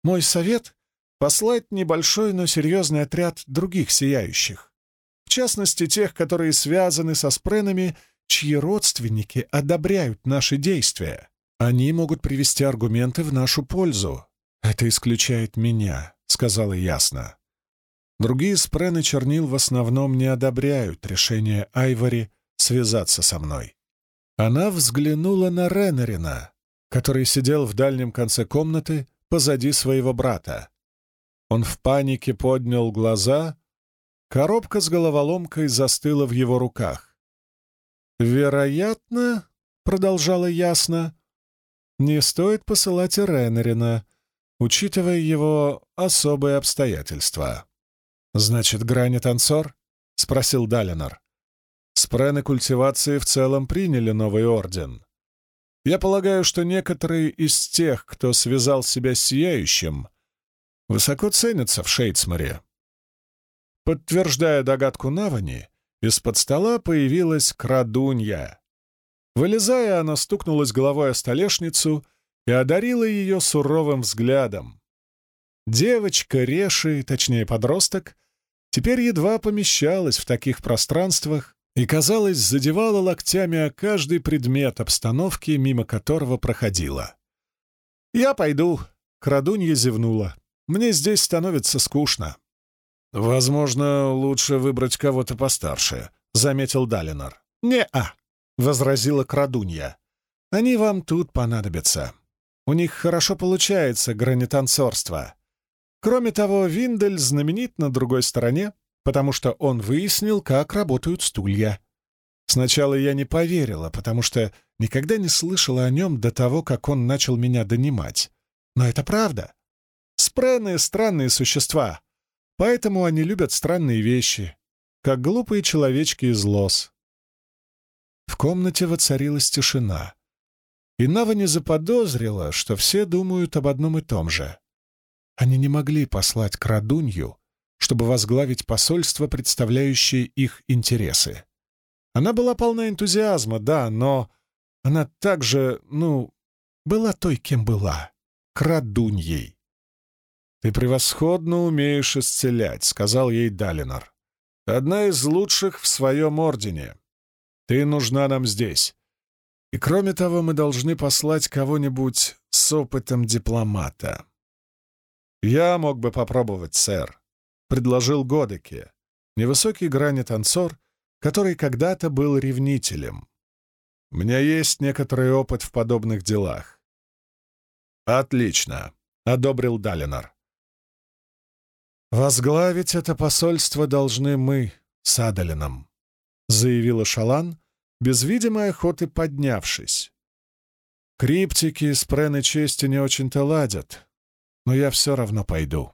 Мой совет — послать небольшой, но серьезный отряд других сияющих. В частности, тех, которые связаны со спренами чьи родственники одобряют наши действия. Они могут привести аргументы в нашу пользу. Это исключает меня, — сказала ясно. Другие спрены чернил в основном не одобряют решение Айвори связаться со мной. Она взглянула на Реннерина, который сидел в дальнем конце комнаты позади своего брата. Он в панике поднял глаза, коробка с головоломкой застыла в его руках. «Вероятно, — продолжала ясно, — не стоит посылать Реннерина, учитывая его особые обстоятельства». «Значит, грани танцор?» — спросил Далинор. Спрены культивации в целом приняли новый орден. Я полагаю, что некоторые из тех, кто связал себя с Сияющим, высоко ценятся в Шейдсморе. Подтверждая догадку Навани, из-под стола появилась крадунья. Вылезая, она стукнулась головой о столешницу и одарила ее суровым взглядом. Девочка, Реши, точнее подросток, теперь едва помещалась в таких пространствах и, казалось, задевала локтями о каждый предмет обстановки, мимо которого проходила. «Я пойду», — крадунья зевнула. «Мне здесь становится скучно». «Возможно, лучше выбрать кого-то постарше», — заметил Далинор. «Не-а», — возразила крадунья. «Они вам тут понадобятся. У них хорошо получается гранитанцорство. Кроме того, Виндель знаменит на другой стороне, потому что он выяснил, как работают стулья. Сначала я не поверила, потому что никогда не слышала о нем до того, как он начал меня донимать. Но это правда. Спрены — странные существа, поэтому они любят странные вещи, как глупые человечки из лос. В комнате воцарилась тишина, и Нава не заподозрила, что все думают об одном и том же. Они не могли послать крадунью, чтобы возглавить посольство, представляющее их интересы. Она была полна энтузиазма, да, но она также, ну, была той, кем была — крадуньей. «Ты превосходно умеешь исцелять», — сказал ей Далинор. «Одна из лучших в своем ордене. Ты нужна нам здесь. И кроме того, мы должны послать кого-нибудь с опытом дипломата». «Я мог бы попробовать, сэр», — предложил Годеке, невысокий грани-танцор, который когда-то был ревнителем. «У меня есть некоторый опыт в подобных делах». «Отлично», — одобрил Далинор. «Возглавить это посольство должны мы с Адалином», — заявила Шалан, без видимой охоты поднявшись. «Криптики с прены чести не очень-то ладят, но я все равно пойду.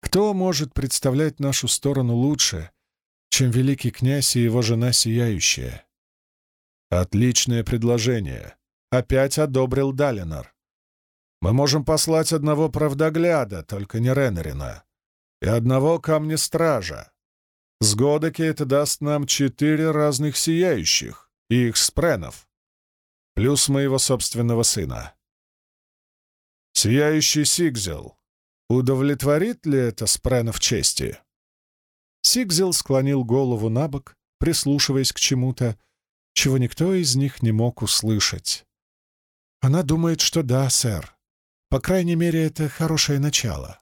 Кто может представлять нашу сторону лучше, чем великий князь и его жена Сияющая?» «Отличное предложение», — опять одобрил Далинор. «Мы можем послать одного правдогляда, только не Ренарина, и одного камня-стража. С Годоки это даст нам четыре разных сияющих и их спренов, плюс моего собственного сына. Сияющий Сигзел. Удовлетворит ли это спренов чести? Сигзел склонил голову на бок, прислушиваясь к чему-то, чего никто из них не мог услышать. Она думает, что да, сэр. По крайней мере, это хорошее начало.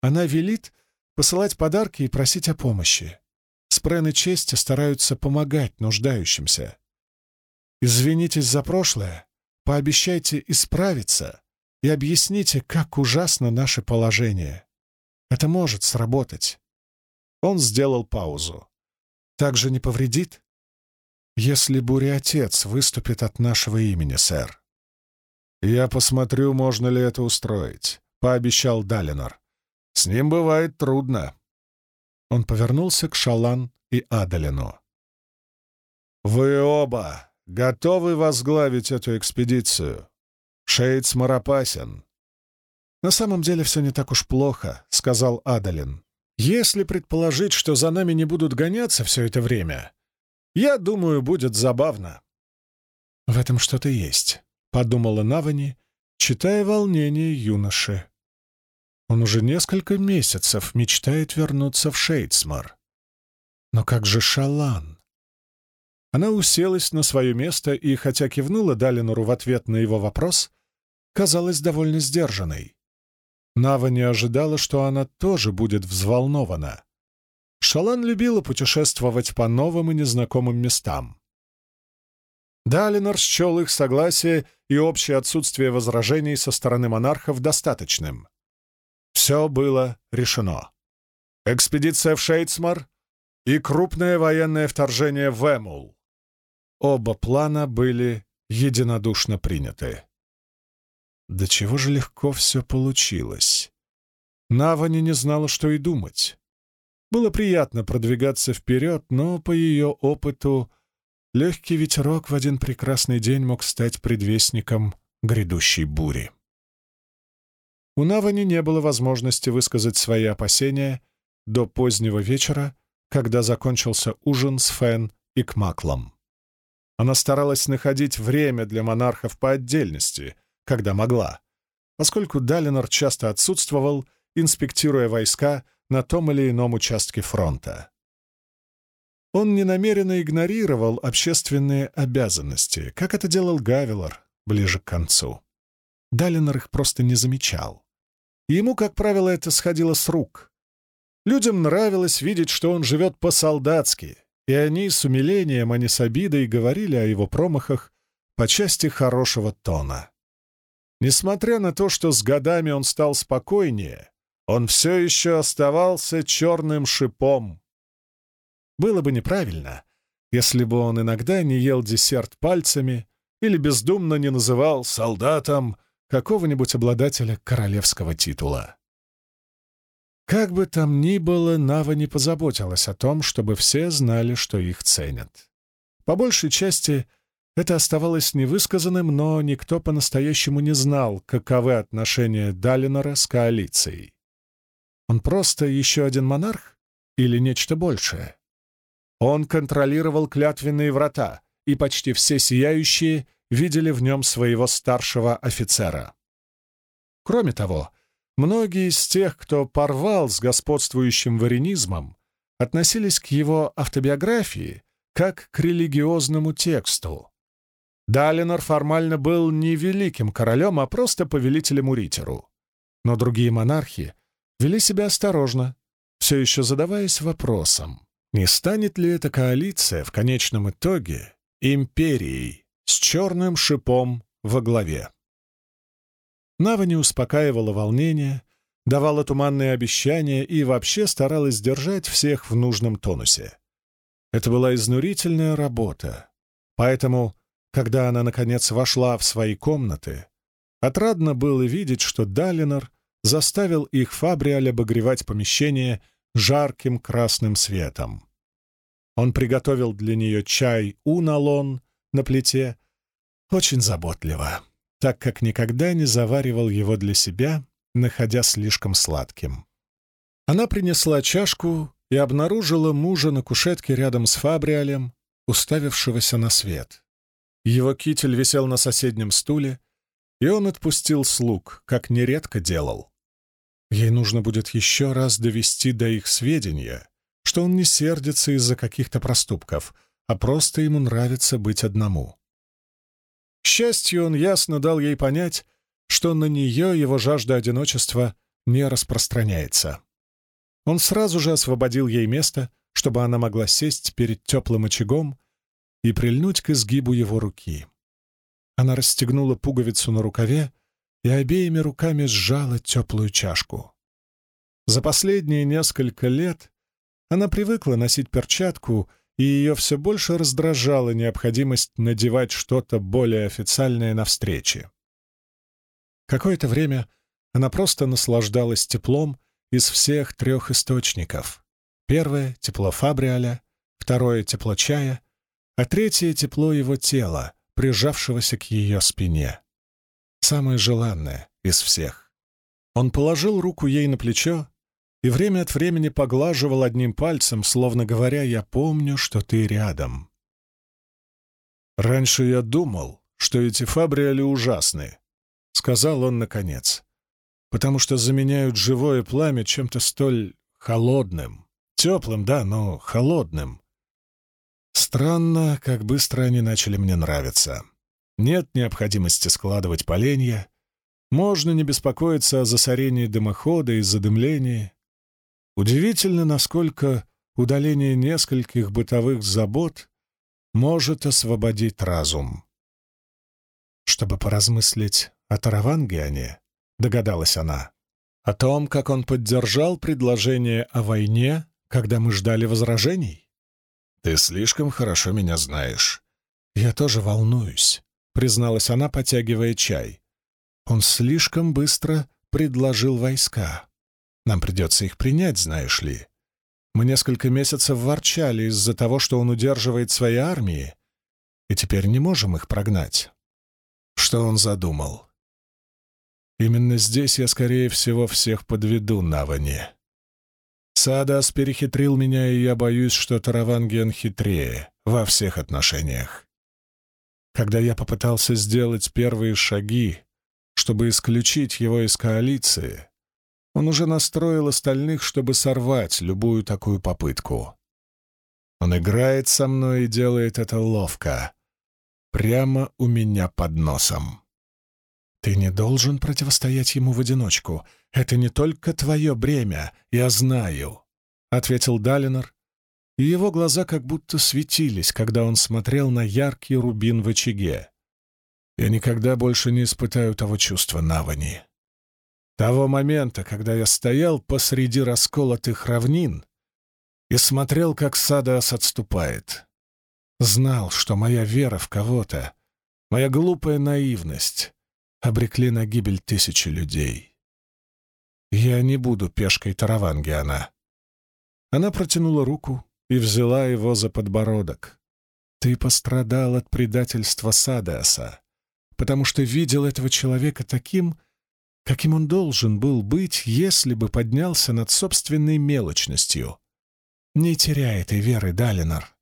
Она велит посылать подарки и просить о помощи. Спрены чести стараются помогать нуждающимся. Извинитесь за прошлое, пообещайте исправиться и объясните, как ужасно наше положение. Это может сработать. Он сделал паузу. Также не повредит, если буря-отец выступит от нашего имени, сэр. «Я посмотрю, можно ли это устроить», — пообещал Далинор. «С ним бывает трудно». Он повернулся к Шалан и Адалину. «Вы оба готовы возглавить эту экспедицию?» Шейдсмар опасен». «На самом деле все не так уж плохо», — сказал Адалин. «Если предположить, что за нами не будут гоняться все это время, я думаю, будет забавно». «В этом что-то есть», — подумала Навани, читая волнение юноши. Он уже несколько месяцев мечтает вернуться в Шейдсмар. Но как же Шалан? Она уселась на свое место и, хотя кивнула Далинору в ответ на его вопрос, казалась довольно сдержанной. Нава не ожидала, что она тоже будет взволнована. Шалан любила путешествовать по новым и незнакомым местам. Далинор счел их согласие и общее отсутствие возражений со стороны монархов достаточным. Все было решено. Экспедиция в Шейдсмар и крупное военное вторжение в Эмул. Оба плана были единодушно приняты. Да чего же легко все получилось. Навани не знала, что и думать. Было приятно продвигаться вперед, но по ее опыту легкий ветерок в один прекрасный день мог стать предвестником грядущей бури. У Навани не было возможности высказать свои опасения до позднего вечера, когда закончился ужин с Фен и Кмаклом. Она старалась находить время для монархов по отдельности — когда могла, поскольку Далинор часто отсутствовал, инспектируя войска на том или ином участке фронта. Он ненамеренно игнорировал общественные обязанности, как это делал Гавилор ближе к концу. Далинор их просто не замечал. Ему, как правило, это сходило с рук. Людям нравилось видеть, что он живет по-солдатски, и они с умилением, а не с обидой говорили о его промахах по части хорошего тона. Несмотря на то, что с годами он стал спокойнее, он все еще оставался черным шипом. Было бы неправильно, если бы он иногда не ел десерт пальцами или бездумно не называл солдатом какого-нибудь обладателя королевского титула. Как бы там ни было, Нава не позаботилась о том, чтобы все знали, что их ценят. По большей части это оставалось невысказанным, но никто по-настоящему не знал, каковы отношения Далинора с коалицией. Он просто еще один монарх или нечто большее? Он контролировал клятвенные врата, и почти все сияющие видели в нем своего старшего офицера. Кроме того, многие из тех, кто порвал с господствующим варенизмом, относились к его автобиографии как к религиозному тексту. Далинор формально был не великим королем, а просто повелителем Уритеру. Но другие монархи вели себя осторожно, все еще задаваясь вопросом, не станет ли эта коалиция в конечном итоге империей с черным шипом во главе. Нава не успокаивала волнение, давала туманные обещания и вообще старалась держать всех в нужном тонусе. Это была изнурительная работа, поэтому, когда она, наконец, вошла в свои комнаты, отрадно было видеть, что Далинор заставил их Фабриаль обогревать помещение жарким красным светом. Он приготовил для нее чай уналон на плите, очень заботливо, так как никогда не заваривал его для себя, находя слишком сладким. Она принесла чашку и обнаружила мужа на кушетке рядом с Фабриалем, уставившегося на свет. Его китель висел на соседнем стуле, и он отпустил слуг, как нередко делал. Ей нужно будет еще раз довести до их сведения, что он не сердится из-за каких-то проступков, а просто ему нравится быть одному. Счастью, он ясно дал ей понять, что на нее его жажда одиночества не распространяется. Он сразу же освободил ей место, чтобы она могла сесть перед теплым очагом и прильнуть к изгибу его руки. Она расстегнула пуговицу на рукаве и обеими руками сжала теплую чашку. За последние несколько лет она привыкла носить перчатку, и ее все больше раздражала необходимость надевать что-то более официальное на встрече. Какое-то время она просто наслаждалась теплом из всех трех источников. Первое — тепло Фабриаля, второе — тепло чая, а третье — тепло его тела, прижавшегося к ее спине самое желанное из всех. Он положил руку ей на плечо и время от времени поглаживал одним пальцем, словно говоря, «Я помню, что ты рядом». «Раньше я думал, что эти фабриали ужасны», — сказал он наконец, «потому что заменяют живое пламя чем-то столь холодным. Теплым, да, но холодным. Странно, как быстро они начали мне нравиться. Нет необходимости складывать поленья. Можно не беспокоиться о засорении дымохода и задымлении. Удивительно, насколько удаление нескольких бытовых забот может освободить разум. Чтобы поразмыслить о Таравангиане, догадалась она, о том, как он поддержал предложение о войне, когда мы ждали возражений. Ты слишком хорошо меня знаешь. Я тоже волнуюсь призналась она, потягивая чай. Он слишком быстро предложил войска. Нам придется их принять, знаешь ли. Мы несколько месяцев ворчали из-за того, что он удерживает свои армии, и теперь не можем их прогнать. Что он задумал? Именно здесь я, скорее всего, всех подведу на ване. Садас перехитрил меня, и я боюсь, что Тараванген хитрее во всех отношениях. Когда я попытался сделать первые шаги, чтобы исключить его из коалиции, он уже настроил остальных, чтобы сорвать любую такую попытку. Он играет со мной и делает это ловко, прямо у меня под носом. Ты не должен противостоять ему в одиночку. Это не только твое бремя, я знаю, — ответил Далинор, и его глаза как будто светились, когда он смотрел на яркий рубин в очаге. Я никогда больше не испытаю того чувства Навани. Того момента, когда я стоял посреди расколотых равнин и смотрел, как Садас отступает. Знал, что моя вера в кого-то, моя глупая наивность обрекли на гибель тысячи людей. Я не буду пешкой Таравангиана. Она протянула руку и взяла его за подбородок. Ты пострадал от предательства Садеаса, потому что видел этого человека таким, каким он должен был быть, если бы поднялся над собственной мелочностью. Не теряй этой веры, Далинор.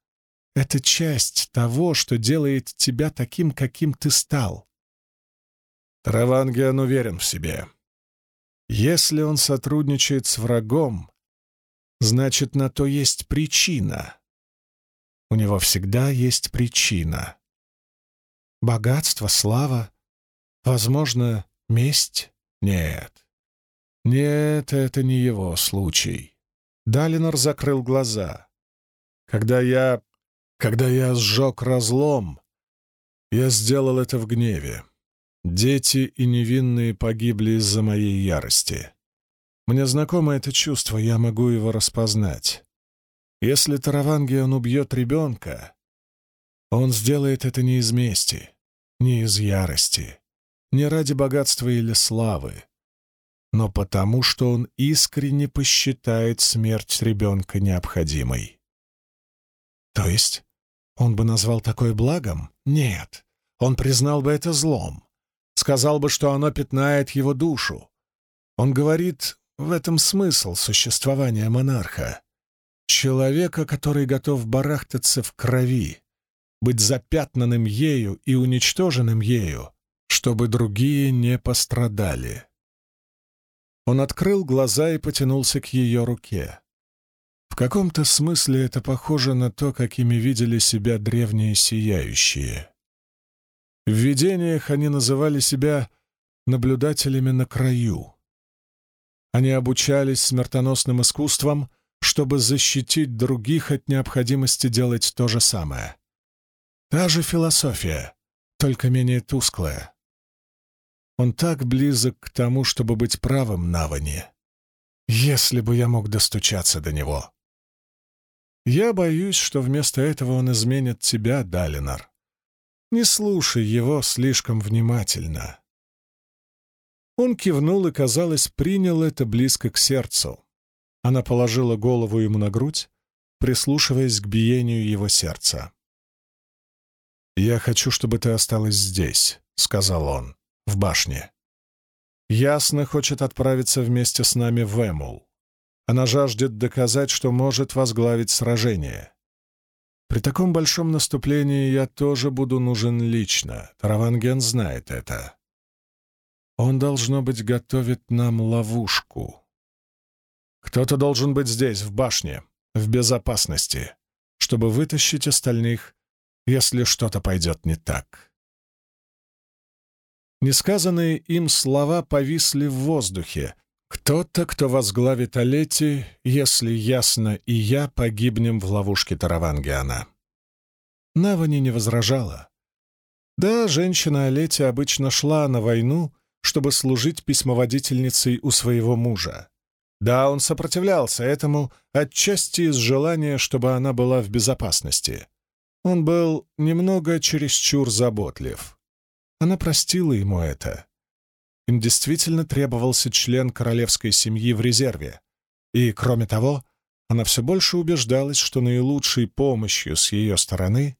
Это часть того, что делает тебя таким, каким ты стал. Травангиан уверен в себе. Если он сотрудничает с врагом, значит, на то есть причина. У него всегда есть причина. Богатство, слава, возможно, месть? Нет. Нет, это не его случай. Далинор закрыл глаза. Когда я... Когда я сжег разлом, я сделал это в гневе. Дети и невинные погибли из-за моей ярости. Мне знакомо это чувство, я могу его распознать. Если Таравангиан убьет ребенка, он сделает это не из мести, не из ярости, не ради богатства или славы, но потому, что он искренне посчитает смерть ребенка необходимой. То есть он бы назвал такое благом? Нет, он признал бы это злом сказал бы, что оно пятнает его душу. Он говорит, в этом смысл существования монарха. Человека, который готов барахтаться в крови, быть запятнанным ею и уничтоженным ею, чтобы другие не пострадали. Он открыл глаза и потянулся к ее руке. В каком-то смысле это похоже на то, какими видели себя древние сияющие. В видениях они называли себя наблюдателями на краю. Они обучались смертоносным искусствам, чтобы защитить других от необходимости делать то же самое. Та же философия, только менее тусклая. Он так близок к тому, чтобы быть правым Навани. Если бы я мог достучаться до него. Я боюсь, что вместо этого он изменит тебя, Далинар. Не слушай его слишком внимательно. Он кивнул и, казалось, принял это близко к сердцу. Она положила голову ему на грудь, прислушиваясь к биению его сердца. «Я хочу, чтобы ты осталась здесь», — сказал он, — «в башне. Ясно хочет отправиться вместе с нами в Эмул. Она жаждет доказать, что может возглавить сражение. При таком большом наступлении я тоже буду нужен лично. Тараванген знает это. Он, должно быть, готовит нам ловушку. Кто-то должен быть здесь, в башне, в безопасности, чтобы вытащить остальных, если что-то пойдет не так. Несказанные им слова повисли в воздухе, кто-то, кто возглавит Олети, если ясно и я погибнем в ловушке Таравангиана. Навани не возражала. Да, женщина Олети обычно шла на войну, чтобы служить письмоводительницей у своего мужа. Да, он сопротивлялся этому отчасти из желания, чтобы она была в безопасности. Он был немного чересчур заботлив. Она простила ему это. Им действительно требовался член королевской семьи в резерве. И, кроме того, она все больше убеждалась, что наилучшей помощью с ее стороны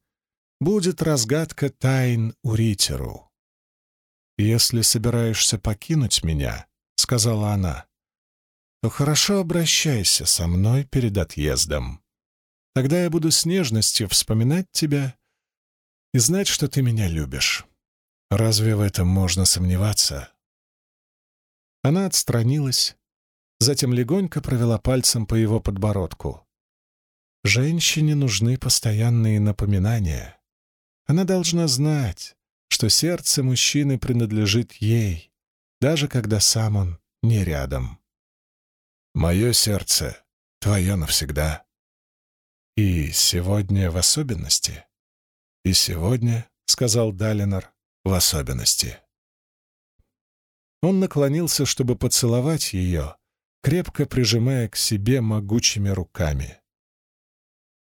будет разгадка тайн Уритеру. «Если собираешься покинуть меня», — сказала она, — «то хорошо обращайся со мной перед отъездом. Тогда я буду с нежностью вспоминать тебя и знать, что ты меня любишь. Разве в этом можно сомневаться?» Она отстранилась, затем легонько провела пальцем по его подбородку. Женщине нужны постоянные напоминания. Она должна знать, что сердце мужчины принадлежит ей, даже когда сам он не рядом. «Мое сердце твое навсегда. И сегодня в особенности. И сегодня, — сказал Далинор, — в особенности». Он наклонился, чтобы поцеловать ее, крепко прижимая к себе могучими руками.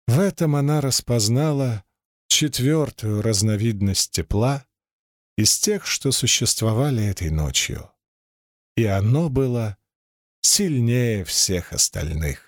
В этом она распознала четвертую разновидность тепла, из тех, что существовали этой ночью. И оно было сильнее всех остальных.